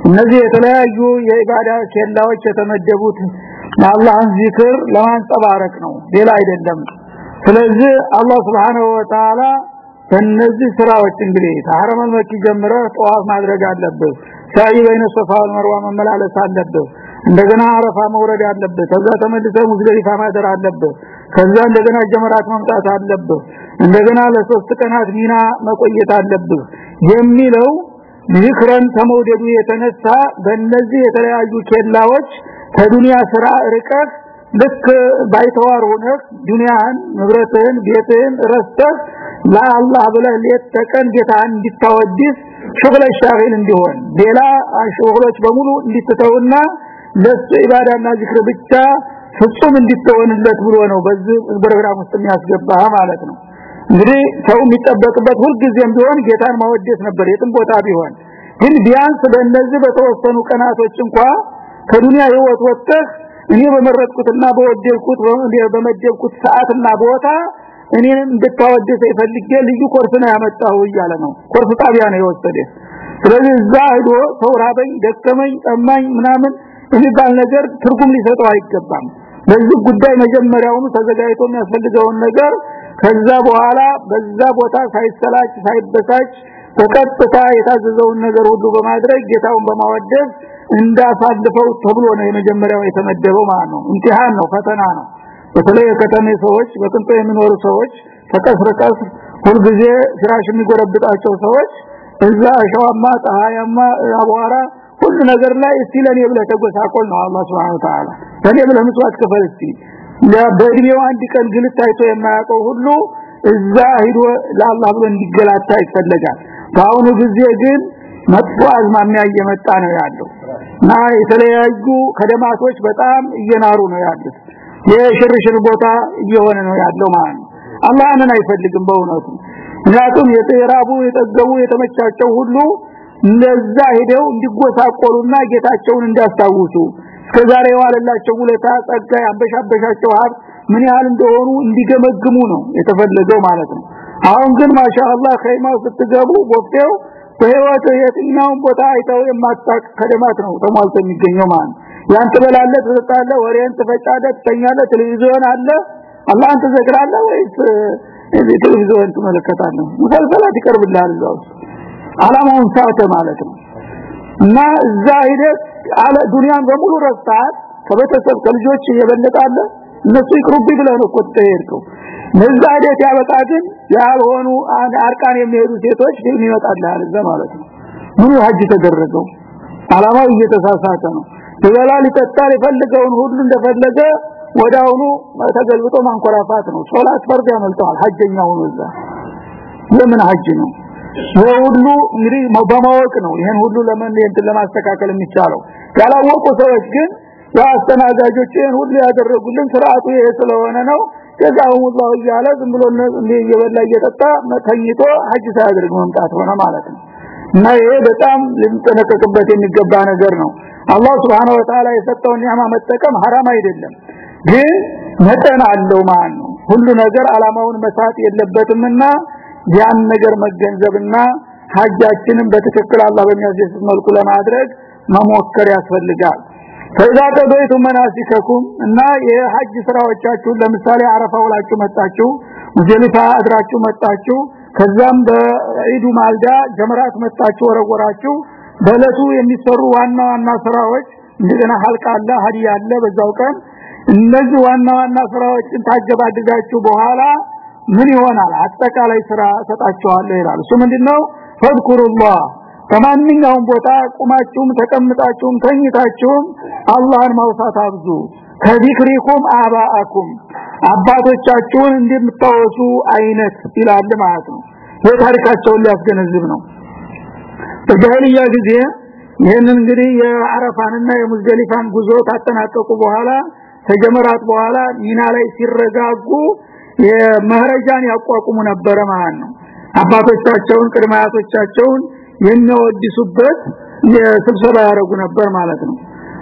እነዚህ የተለያዩ የኢባዳ ኬላዎች የተመደቡት ለአላህን ዚክር ለማንጸባረቅ ነው። ሌላ አይደለም። ስለዚህ አላህ Subhanahu Wa Ta'ala በእነዚህ ስራዎች እንግዲህ ተሐረመል መኪ ጀምረ ጧፍ ማድረግ አለበት ሳይ በይነ ሶፋ ወልመርዋ መመላለስ አለበት እንደገና አረፋ መውረድ አለበት ከዛ ተመልሰ ሙዝደሊፋ ማደር አለበት ከዛ እንደገና ጀመራት መምጣት አለበት እንደገና ለሶስት ቀናት ሚና መቆየት አለበት የሚለው ዚክረን ተመውደዱ የተነሳ በእነዚህ የተለያዩ ኬላዎች ከዱንያ ስራ ርቀህ ልክ ባይተዋር ሆነህ ዱንያን ንብረትህን ቤትህን ረስተህ ለአላህ ብለህ ሌት ተቀን ጌታህን እንድታወድስ ሹግለ ሻጊል እንዲሆን ሌላ ሹግሎች በሙሉ እንድትተውና ለሱ ኢባዳና ዚክር ብቻ ፍጹም እንድትሆንለት ብሎ ነው በዚህ ፕሮግራም ውስጥ የሚያስገባ ማለት ነው እንግዲህ ሰው የሚጠበቅበት ሁልጊዜም ቢሆን ጌታን ማወደስ ነበር የትም ቦታ ቢሆን። ግን ቢያንስ በእነዚህ በተወሰኑ ቀናቶች እንኳን ከዱንያ ህይወት ወጥተህ እኔ በመረጥኩትና በወደድኩት በመደብኩት ሰዓትና ቦታ እኔን እንድታወድሰኝ ፈልጌ ልዩ ኮርስ ነው ያመጣው እያለ ነው። ኮርስ ጣቢያ ነው የወሰደ። ስለዚህ እዛ ሄዶ ሰው ራበኝ ደከመኝ ጠማኝ ምናምን የሚባል ነገር ትርጉም ሊሰጠው አይገባም። በዚህ ጉዳይ መጀመሪያውኑ ተዘጋጅቶ የሚያስፈልገውን ነገር ከዛ በኋላ በዛ ቦታ ሳይሰላች ሳይበሳጭ በቀጥታ የታዘዘውን ነገር ሁሉ በማድረግ ጌታውን በማወደስ እንዳሳልፈው ተብሎ ነው የመጀመሪያው የተመደበው ማለት ነው። ኢምቲሃን ነው ፈተና ነው። በተለይ የከተሜ ሰዎች በቅንጦ የሚኖሩ ሰዎች ተቀስር ቀስር ሁልጊዜ ፍራሽ የሚጎረብጣቸው ሰዎች እዛ ሸዋማ ፀሐያማ አቧራ ሁሉ ነገር ላይ እስቲ ለኔ ብለህ ተጎሳቆል ነው አላህ Subhanahu Wa ለኔ ብለህ መስዋዕት ከፈል እስቲ በእድሜው አንድ ቀን ግልት አይቶ የማያውቀው ሁሉ እዛ ሂዶ ለአላህ ብሎ እንዲገላታ ይፈልጋል በአሁኑ ጊዜ ግን መጥፎ አዝማሚያ እየመጣ ነው ያለው እና የተለያዩ ከደማቶች በጣም እየናሩ ነው ያሉት። የሽርሽር ቦታ እየሆነ ነው ያለው ማለት ነው። አላህን አይፈልግም በእውነቱ? ምክንያቱም የተራቡ የጠገቡ የተመቻቸው ሁሉ ለዛ ሄደው እንዲጎሳቆሉና ጌታቸውን እንዲያስታውሱ እስከዛሬ የዋለላቸው ውለታ ጸጋ ያበሻበሻቸው ሀብት ምን ያህል እንደሆኑ እንዲገመግሙ ነው የተፈለገው ማለት ነው። አሁን ግን ማሻአላህ ኸይማው ስትገቡ ወፍቴው በህይወት የትኛውን ቦታ አይተው የማታቅ ከደማት ነው ተሟልቶ የሚገኘው ማለት ያን ትበላለህ ትጠጣለህ ወሬን ትፈጫለህ ትተኛለህ ቴሌቪዥን አለ። አላህን ትዘክራለህ ወይስ ቴሌቪዥን ትመለከታለህ? ሙሰልሰላት ይቀርብልሃል አላማውን ሳተ ማለት ነው። እና እዛ ሂደት አለ። ዱንያን በሙሉ ረስታት ከቤተሰብ ከልጆች እየበለጣለ እነሱ ይቅሩብ ብለህ ነው ቆጥተህ ለዛ ሂደት ያበቃ ግን ያልሆኑ አርቃን የሚሄዱ ሴቶች ግን ይመጣልሃል እዛ ማለት ነው። ምን ሀጅ ተደረገው? አላማው እየተሳሳተ ነው። ይበላል ይጠጣል የፈልገውን ሁሉ እንደፈለገ ወዳውኑ ተገልብጦ ማንኮራፋት ነው። ሶላት ፈርድ ያመልጠዋል። ነው እዛ። ለምን ሀጅ ነው ሁሉ እንግዲህ በማወቅ ነው ይሄን ሁሉ ለምን ለማስተካከል የሚቻለው ያላወቁ ሰዎች ግን ያስተናጋጆችን ሁሉ ያደረጉልን ስርዓቱ ይሄ ስለሆነ ነው ከዛው الله እያለ ዝም ብሎ እየበላ እየጠጣ ተኝቶ ሀጅ ሳያደርግ መምጣት ሆነ ማለት ነው እና ይሄ በጣም ልንጠነቀቅበት የሚገባ ነገር ነው አላህ Subhanahu Wa Ta'ala የሰጠውን ኒዕማ መጠቀም حرام አይደለም ግን መጠን አለው ማለት ነው ሁሉ ነገር አላማውን መሳት የለበትምና ያን ነገር መገንዘብና ሀጃችንን በትክክል አላህ በሚያስደስት መልኩ ለማድረግ መሞከር ያስፈልጋል። ከዛ ቀበይቱ መናሲከኩም እና የሐጅ ስራዎቻችሁን ለምሳሌ አረፋ ውላችሁ መጣችሁ ሙዘሊፋ አድራችሁ መጣችሁ ከዛም በዒዱ ማልዳ ጀመራት መጣችሁ ወረወራችሁ በለቱ የሚሰሩ ዋና ዋና ስራዎች እንደገና ሐልቃ አለ ሀዲያ አለ በዛው ቀን። እነዚህ ዋና ዋና ስራዎችን ታገባድጋችሁ በኋላ ምን ይሆናል? አጠቃላይ ስራ ሰጣችኋለሁ ይላል። እሱ ምንድነው? ፈድኩሩላህ ከማንኛውም ቦታ ቁማችሁም ተቀምጣችሁም ተኝታችሁም አላህን ማውሳት አብዙ። ከዚክሪኩም አባአኩም አባቶቻችሁን እንደምታወሱ አይነት ይላል ማለት ነው። የታሪካቸውን ሊያስገነዝብ ነው። በጃሂልያ ጊዜ ይህንን እንግዲህ የአረፋንና የሙዝደሊፋን ጉዞ ካጠናቀቁ በኋላ ተጀመራት በኋላ ሚና ላይ ሲረጋጉ የመህረጃን ያቋቁሙ ነበረ ማለት ነው። አባቶቻቸውን ቅድማያቶቻቸውን የሚወድሱበት የስብሰባ ያደረጉ ነበር ማለት ነው።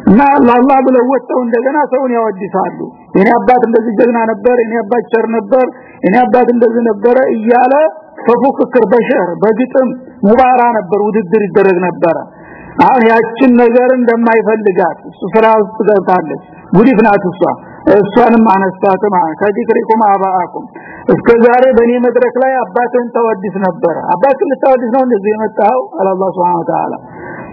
እና ለአላህ ብለው ወጥተው እንደገና ሰውን ያወድሳሉ። የኔ አባት እንደዚህ ጀግና ነበር የኔ አባት ቸር ነበር የኔ አባት እንደዚህ ነበረ እያለ በፉክክር በሸር በግጥም ሙባራ ነበር ውድድር ይደረግ ነበረ። አሁን ያችን ነገር እንደማይፈልጋት እሱ ስራ ውስጥ ገብታለች። ጉዲፍ ናት እሷ እሷንም አነስታት ማለት ከዲክሪኩም አባአኩም። እስከ ዛሬ በእኔ መድረክ ላይ አባትን ተወድስ ነበር። አባትን ልታወድስ ነው እንደዚህ የመጣው አላህ Subhanahu Ta'ala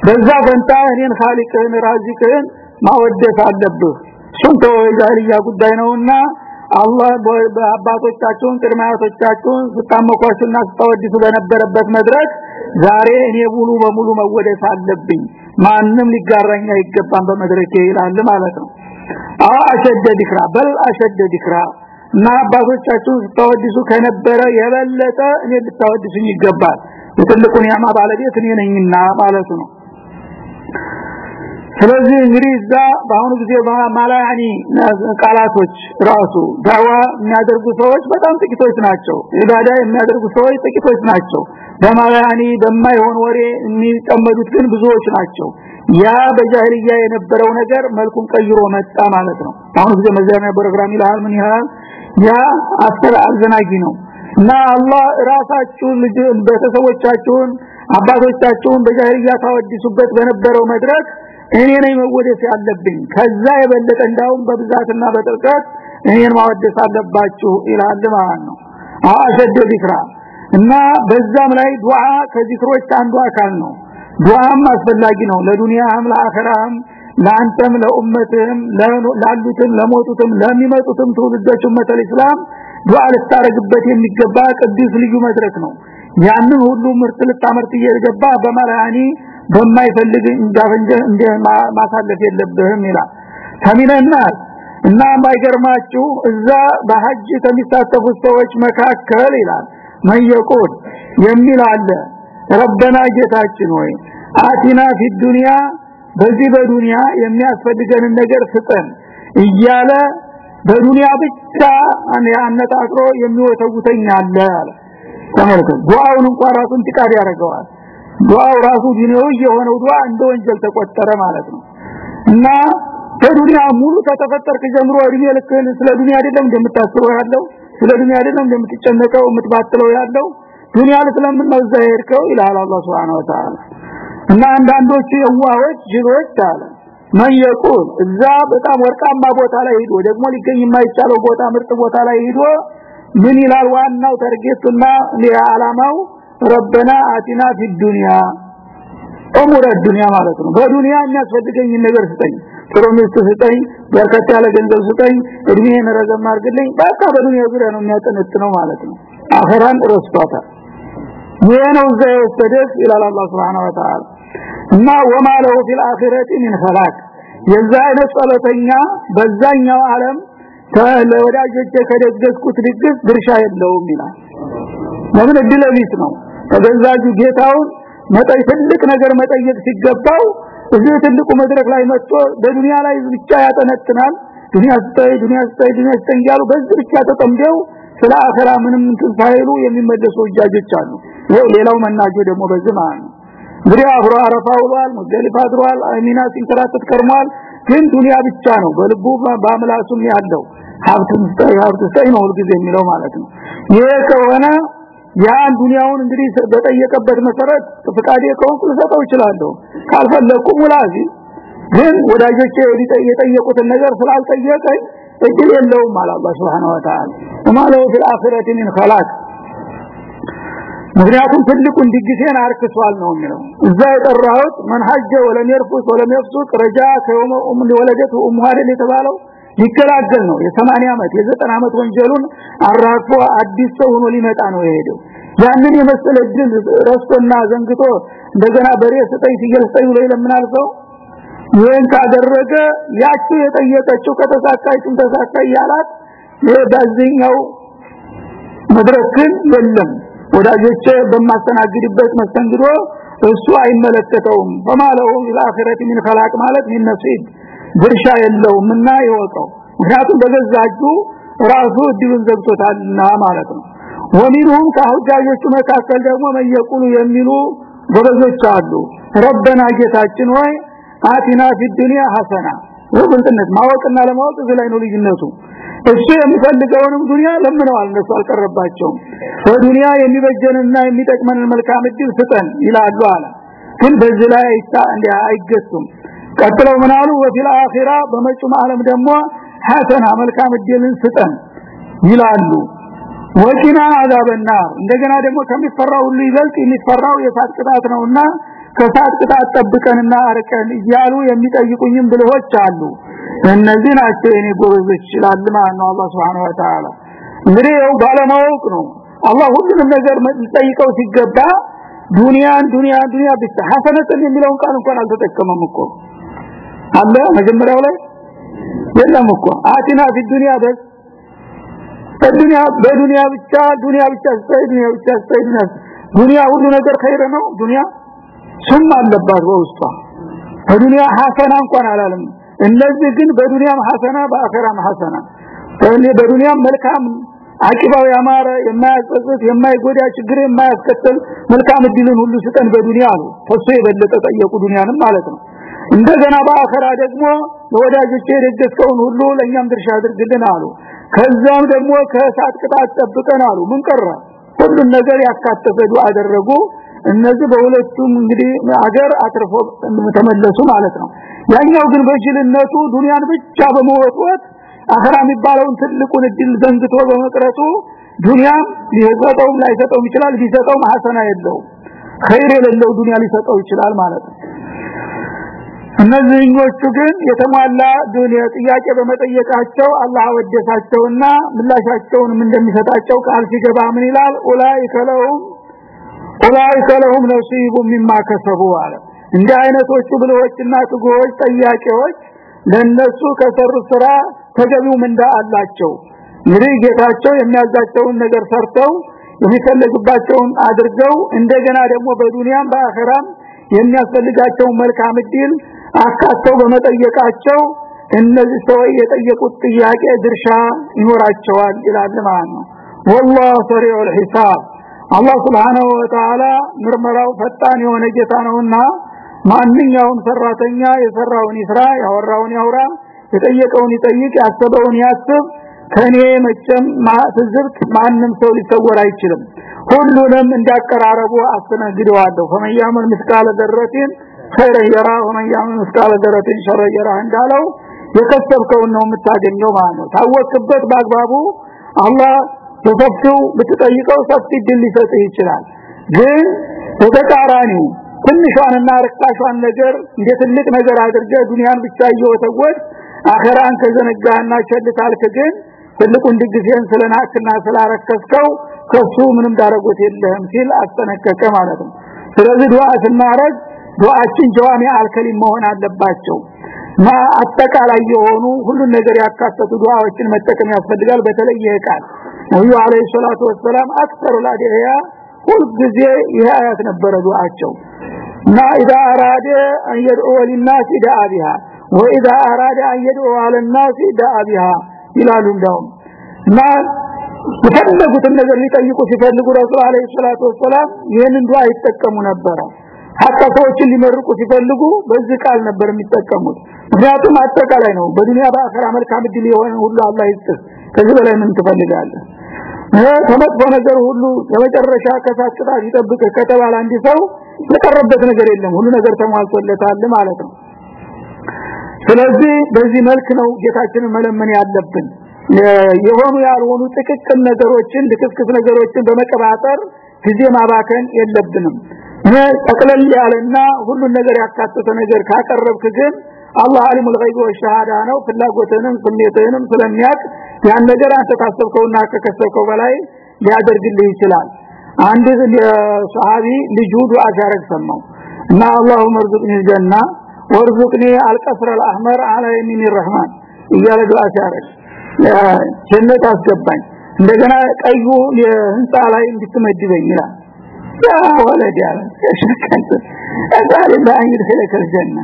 በዛ ፈንታ እኔን ኻሊቅህን ራዚቅህን ማወደስ አለብህ። እሱም ተወጃልያ ጉዳይ ነውና አላህ በአባቶቻችሁን ቅድማያቶቻችሁን ስታመኳችሁና ስታወድሱ በነበረበት መድረክ ዛሬ እኔ ሙሉ በሙሉ መወደስ አለብኝ። ማንም ሊጋራኝ አይገባም በመድረክ ይላል ማለት ነው አሸደ ዲክራ በል አሸደ ዲክራ። እና አባቶቻችሁን ስታወድሱ ከነበረ የበለጠ እኔ ልታወድሱኝ ይገባል። የትልቁን ያማ ባለቤት እኔ ነኝና ማለቱ ነው ስለዚህ እንግዲህ እዛ በአሁኑ ጊዜ ማላያኒ ቃላቶች ራሱ ዳዋ የሚያደርጉ ሰዎች በጣም ጥቂቶች ናቸው። ኢባዳ የሚያደርጉ ሰዎች ጥቂቶች ናቸው። በማላያኒ በማይሆን ወሬ የሚጠመዱት ግን ብዙዎች ናቸው። ያ በጃሂልያ የነበረው ነገር መልኩን ቀይሮ መጣ ማለት ነው። አሁን ጊዜ መዛሪያ ፕሮግራም ይላል ምን ይላል? ያ አስተር አልዘናጊ ነው። እና አላህ ራሳችሁን ልጅ ቤተሰቦቻችሁን አባቶቻችሁን በጃሂልያ ታወድሱበት በነበረው መድረክ እኔ ነኝ መወደስ ያለብኝ። ከዛ የበለጠ እንዳውም በብዛትና በጥልቀት እኔን ማወደስ አለባችሁ ይላል ማለት ነው። አሸደ ዚክራ። እና በዛም ላይ ዱዓ ከዚክሮች አንዱ አካል ነው። ዱዓም አስፈላጊ ነው። ለዱንያም ለአኺራም ለአንተም ለኡመትህም ላሉትም ለሞቱትም ለሚመጡትም ትውልዶች ኡመተል እስላም ዱዓ ልታረግበት የሚገባ ቅዱስ ልዩ መድረክ ነው። ያንን ሁሉ ምርት ልታመርት እየገባ በመላኒ በማይፈልግ እንዳፈንጀ እንደ ማሳለፍ የለብህም ይላል። ከሚነና እና ማይገርማችሁ እዛ በሐጅ ከሚሳተፉ ሰዎች መካከል ይላል መየቁል የሚል አለ። ረበና ጌታችን ሆይ አቲና ፊ ዱንያ በዚህ በዱንያ የሚያስፈልገንን ነገር ስጠን እያለ በዱንያ ብቻ አነጣጥሮ የሚወተውተኝ አለ አለ። ተመልከቱ። ዱዓውን እንኳን ራሱን ትቃድ ያደርገዋል ዱዓው ራሱ ዲናዊ የሆነው ዱዓ እንደ ወንጀል ተቆጠረ ማለት ነው። እና በዱንያ ሙሉ ከተፈጠርክ ጀምሮ እድሜ ልክህን ስለ ዱንያ አይደለም እንደምታስበው ያለው ስለ ዱንያ አይደለም እንደምትጨነቀው የምትባትለው ያለው ዱንያ ስለምን ነው ይላል አላህ Subhanahu Wa Ta'ala እና አንዳንዶቹ የዋሆች ጅሎች አለ ማየቁል እዛ በጣም ወርቃማ ቦታ ላይ ሄዶ ደግሞ ሊገኝ የማይቻለው ቦታ ምርጥ ቦታ ላይ ሄዶ ምን ይላል? ዋናው ተርጌቱና ለዓላማው ረበና አቲና ፊ ዱንያ ኡሙረ ዱንያ ማለት ነው በዱንያ የሚያስፈልገኝ ነገር ስጠኝ ጥሩ ሚስት ስጠኝ በርከት ያለ ገንዘብ ስጠኝ እድሜን ረዘም አድርግልኝ በቃ በዱንያ ዙሪያ ነው የሚያጠነጥነው ማለት ነው አኸራን ረስቷታል ይሄ ነው እዛ የወሰደት ይላል አላህ Subhanahu Wa Ta'ala እና ወማ له في الاخره من خلاق የዛ አይነት ጸሎተኛ በዛኛው ዓለም ለወዳጆቼ ከደገስኩት ድግስ ድርሻ የለውም ይላል ለምን እድለቢስ ነው ተገዛጁ ጌታውን መጠይ ትልቅ ነገር መጠየቅ ሲገባው እዚህ ትልቁ መድረክ ላይ መጥቶ በዱንያ ላይ ብቻ ያጠነጥናል። ዱንያ ስታይ ዱንያ ስታይ ዱንያ ስታይ ያሉ በዚህ ብቻ ተጠምደው ስለ አኺራ ምንም ሳይሉ የሚመለሱ እጃጆች አሉ። ይሄው ሌላው መናጆ ደግሞ በዚህ ማለት ነው። እንግዲህ አብሮ አረፋ ውሏል ሙዘሊፋ አድሯል አሚና ሲንከራተት ከርሟል። ግን ዱንያ ብቻ ነው በልቡ በአምላሱም ያለው ሀብቱን ስታይ ሀብቱ ስታይ ነው ሁልጊዜ የሚለው ማለት ነው። ይሄ ከሆነ ያን ዱንያውን እንግዲህ በጠየቀበት መሰረት ፍቃዴ ከሆንኩ ልሰጠው እችላለሁ ካልፈለኩ ሙላዚ ግን ወዳጆቼ የጠየቁትን ነገር ስላልጠየቀኝ እድል የለውም አለ አላህ Subhanahu Wa Ta'ala ወማለው في الاخره من خلاق ምክንያቱም ትልቁን ድግሴን አርክሷል ነው የሚለው እዛ የጠራሁት መንሐጀ ወለም የርፉስ ወለም የፍሱቅ ረጃ ከየውመ ኡም ለወለደቱ ኡም ሀደል የተባለው ሊገላገል ነው የ80 ዓመት የ90 ዓመት ወንጀሉን አራግፎ አዲስ ሰው ሆኖ ሊመጣ ነው የሄደው ያንን የመሰለ ድል ረስቶና ዘንግቶ እንደገና በሬ ስጠይ ፍየል ስጠይ ብሎ ይለምናል ሰው ይህን ካደረገ ያቺ የጠየቀችው ከተሳካችም ተሳካይ ያላት በዚህኛው መድረክን የለም ወዳጆቼ በማስተናግድበት መስተንግዶ እሱ አይመለከተውም በማለው ለአኺረት ምን خلاق ማለት ምን ነሲብ ድርሻ የለውምና ይወቀው ምክንያቱም በገዛጁ ራሱ እድሉን ዘግቶታልና ማለት ነው። ወሚንሁም ከሁጃጆቹ መካከል ደግሞ መየቁሉ የሚሉ ጎበዞች አሉ። ረበና ጌታችን ሆይ አቲና ፊ ዱንያ ሐሰና። ወብልጥነት ማወቅና ለማወቅ እዚህ ላይ ነው ልዩነቱ። እሱ የሚፈልገውንም ዱንያ ለምነዋል እነሱ አልቀረባቸውም። በዱንያ የሚበጀንና የሚጠቅመንን መልካም እድል ስጠን ይላሉ አለ። ግን በዚህ ላይ አይገሱም ቀጥለው ምናሉ ወፊል አኺራ በመጪው ዓለም ደግሞ ሐሰና መልካም እድልን ስጠን ይላሉ። ወቂና አዛበና እንደገና ደግሞ ከሚፈራው ሁሉ ይበልጥ የሚፈራው የሳት ቅጣት ነውና ከሳት ቅጣት ጠብቀንና አርቀን እያሉ የሚጠይቁኝም ብልሆች አሉ። እነዚህ ናቸው የኔ ጎበዞች ይላል ማለት ነው አላህ Subhanahu Wa Ta'ala እንግዲህ ባለማወቅ ነው። አላህ ሁሉንም ነገር ጠይቀው ሲገባ ዱንያን ዱንያ ዱንያ ብቻ ሐሰነትን የሚለውን ቃል እንኳን አልተጠቀመም እኮ አለ? መጀመሪያው ላይ? የለም እኮ። አቲና ፊ ዱንያ በስ በዱንያ በዱንያ ብቻ ዱንያ ብቻ ስታይ ዱንያ ብቻ ስታይ ዱንያ ሁሉ ነገር ኸይር ነው። ዱንያ ስም አለባት በውስጧ። በዱንያ ሐሰና እንኳን አላለም። እነዚህ ግን በዱንያም ሐሰና በአኺራም ሐሰና። በዱንያም መልካም አቂባው ያማረ የማያጸጽት የማይጎዳ ችግር የማያስከትል መልካም እድልን ሁሉ ስጠን በዱንያ አሉ። ከሱ የበለጠ ጠየቁ ዱንያንም ማለት ነው እንደገና በአኺራ ደግሞ ለወዳጆቼ የደገስከውን ሁሉ ለኛም ድርሻ አድርግልን አሉ። ከዛም ደግሞ ከእሳት ቅጣት ጠብቀን አሉ። ምን ቀረ? ሁሉን ነገር ያካተተ አደረጉ። እነዚህ በሁለቱም እንግዲህ አገር አትርፎ ተመለሱ ማለት ነው። ያኛው ግን በጅልነቱ ዱንያን ብቻ በመወጥወጥ አኸራ የሚባለውን ትልቁን እድል ዘንግቶ በመቅረቱ ዱንያም ሊሰጠውም ላይሰጠውም ይችላል ቢሰጠውም ሐሰና የለውም። ኸይር የሌለው ዱንያ ሊሰጠው ይችላል ማለት ነው እነዚህኞቹ ግን የተሟላ ዱንያ ጥያቄ በመጠየቃቸው አላህ ወደሳቸውና ምላሻቸውንም እንደሚሰጣቸው ቃል ሲገባ ምን ይላል? ኡላኢከ ለሁም ኡላኢከ ለሁም ነሲቡ ሚማ ከሰቡ አለ። እንዲህ አይነቶቹ ብልሆችና ትጉሆች ጠያቄዎች ለነሱ ከሰሩ ስራ ተገቢው ምንዳ አላቸው። እንግዲህ ጌታቸው የሚያዛቸውን ነገር ሰርተው የሚፈልግባቸውን አድርገው እንደገና ደግሞ በዱንያም በአኺራም የሚያስፈልጋቸውን መልካም እድል አካተው በመጠየቃቸው እነዚህ ሰዎች የጠየቁት ጥያቄ ድርሻ ይኖራቸዋል ይላል ማለት ነው والله سريع الحساب አላህ Subhanahu Wa Ta'ala ምርመራው ፈጣን የሆነ ጌታ ነውና ማንኛውም ሰራተኛ የሰራውን ይስራ ያወራውን ያውራ የጠየቀውን ይጠይቅ ያሰበውን ያስብ ከኔ መቼም ትዝብት ማንም ሰው ሊሰወር አይችልም ሁሉንም እንዳቀራረቡ አስተናግደዋለሁ ፈመያመል ምስቃለ ደረቲን ኸይረ የራ ወመያመል ምስቃለ ደረቲን ሸረ የራ እንዳለው የከሰብከውን ነው የምታገኘው ማለት ነው። ታወቅበት በአግባቡ አላህ በሰፊው ብትጠይቀው ሰፊ ድል ሊሰጥህ ይችላል። ግን በተቃራኒው ትንሿንና ርካሿን ነገር እንደ ትልቅ ነገር አድርገ ዱንያን ብቻ እየወተወት አኸራን ከዘነጋና ቸልታልክ ግን ትልቁን ድግሴን ስለናክና ስላረከስከው ከሱ ምንም ዳረጎት የለህም ሲል አስጠነቀቀ ማለት ነው። ስለዚህ ዱዓ ስናረግ ዱዓችን ጀዋሚ አልከሊም መሆን አለባቸው። አጠቃላይ የሆኑ ሁሉ ነገር ያካተቱ ዱዓዎችን መጠቀም ያስፈልጋል። በተለይ የቃል ነብዩ አለይሂ ሰላቱ ወሰለም አክሰሩ ላዲያ ሁልጊዜ ይህ አያት ነበረ ዱዓቸው። እና ኢዛ አራደ አን የድዑ ሊናስ ቢሃ ወኢዛ አራደ አን የድዑ አለናስ ቢሃ ይላሉ። እንዳውም እና የፈለጉትን ነገር ሊጠይቁ ሲፈልጉ ረሱል አለይሂ ሰላቱ ወሰላም ይህንን ዱዓ ይጠቀሙ ነበረ። ሀtta ሰዎችን ሊመርቁ ሲፈልጉ በዚህ ቃል ነበር የሚጠቀሙት። ምክንያቱም አጠቃላይ ነው። በዱንያ በአኺራ መልካም እድል የሆነ ሁሉ አላህ ይስጥህ። ከዚህ በላይ ምን ትፈልጋለህ? ከመጥፎ ነገር ሁሉ ለመጨረሻ ቅጣት ይጠብቅ ከተባለ አንድ ሰው የቀረበት ነገር የለም። ሁሉ ነገር ተሟልቶለታል ማለት ነው። ስለዚህ በዚህ መልክ ነው ጌታችንን መለመን ያለብን። የሆኑ ያልሆኑ ጥቅቅን ነገሮችን ልክስክስ ነገሮችን በመቀባጠር ጊዜ ማባከን የለብንም ጠቅለል ያለና ሁሉን ነገር ያካተተ ነገር ካቀረብክ ግን አላህ አሊሙል ገይብ ወሸሃዳ ነው። ፍላጎትንም ስሜትንም ስለሚያቅ ያን ነገር አንተ ታሰብከውና ከከሰብከው በላይ ሊያደርግልህ ይችላል። አንድ ሱሐቢ ልጁ ዱዓ ሲያረግ ሰማው እና አላሁመ እርዝቅኒ ጀና ወርዝቅኒ አልቀስር አልአህመር አላ የሚን ረህማን እያለ ዱዓ ሲያረግ ጀነት አስገባኝ። እንደገና ቀዩ የህንፃ ላይ እንድትመድበኝ ይላል ያለ ተሽከንተ አዛል ባይን ይድኸለከል ጀና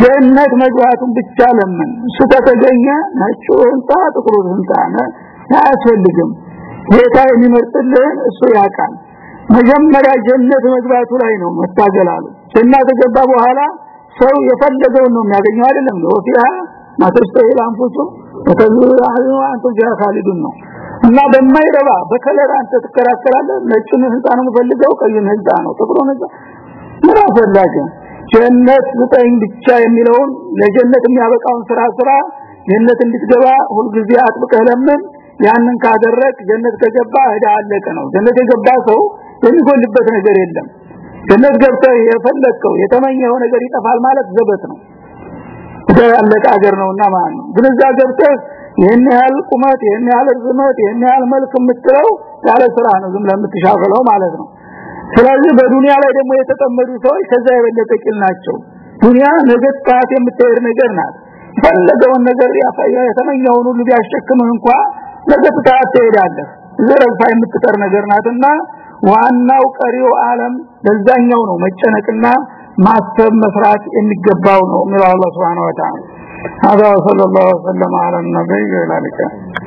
ጀነት መግባቱን ብቻ ለምን? ነጩ ህንፃ ጥቁሩ ህንፃ አያስፈልግም። ጌታ የሚመርጥልህን እሱ ያውቃል። መጀመሪያ ጀነት መግባቱ ላይ ነው መታገላሉ ጀነት ከገባ በኋላ ሰው የፈለገውን ነው የሚያገኘው። አይደለም? ወፊያ ማተስተይል አንፉሱ አህዩ አንቱ ጃ ነው እና በማይረባ በከለር አንተ ትከራከራለህ። ነው የምፈልገው ቀዩን ህንፃ ነው ጥቁሩን ምን አፈላገ ጀነት ስጠኝ ብቻ የሚለውን ለጀነት የሚያበቃውን ስራ ስራ ጀነት እንድትገባ ሁልጊዜ አጥብቀህ ለምን? ያንን ካደረክ ጀነት ከገባ እዳ አለቀ ነው። ጀነት የገባ ሰው የሚጎልበት ነገር የለም። ጀነት ገብተህ የፈለከው የተመኘው ነገር ይጠፋል ማለት ዘበት ነው። ያለቀ ሀገር ነውና ማለት ነው። ግን እዛ ገብተህ ይሄን ያህል ቁመት ይሄን ያህል ርዝመት ይሄን ያህል መልክ የምትለው ያለ ስራ ነው ዝም ለምትሻፈለው ማለት ነው። ስለዚህ በዱንያ ላይ ደግሞ የተጠመዱ ሰዎች ከዛ የበለጠ ቂል ናቸው። ዱንያ ነገ የምትሄድ ነገር ናት። ፈለገውን ነገር ያፈያ የተመኘውን ሁሉ ቢያሸክምህ እንኳን ነገ ትሄዳለህ። ዘረፋ የምትቀር ነገር ናትና ዋናው ቀሪው ዓለም ለዛኛው ነው መጨነቅና ማሰብ መስራት የሚገባው ነው የሚለው አላህ Subhanahu هذا صلى الله وسلم على النبي وعلى اله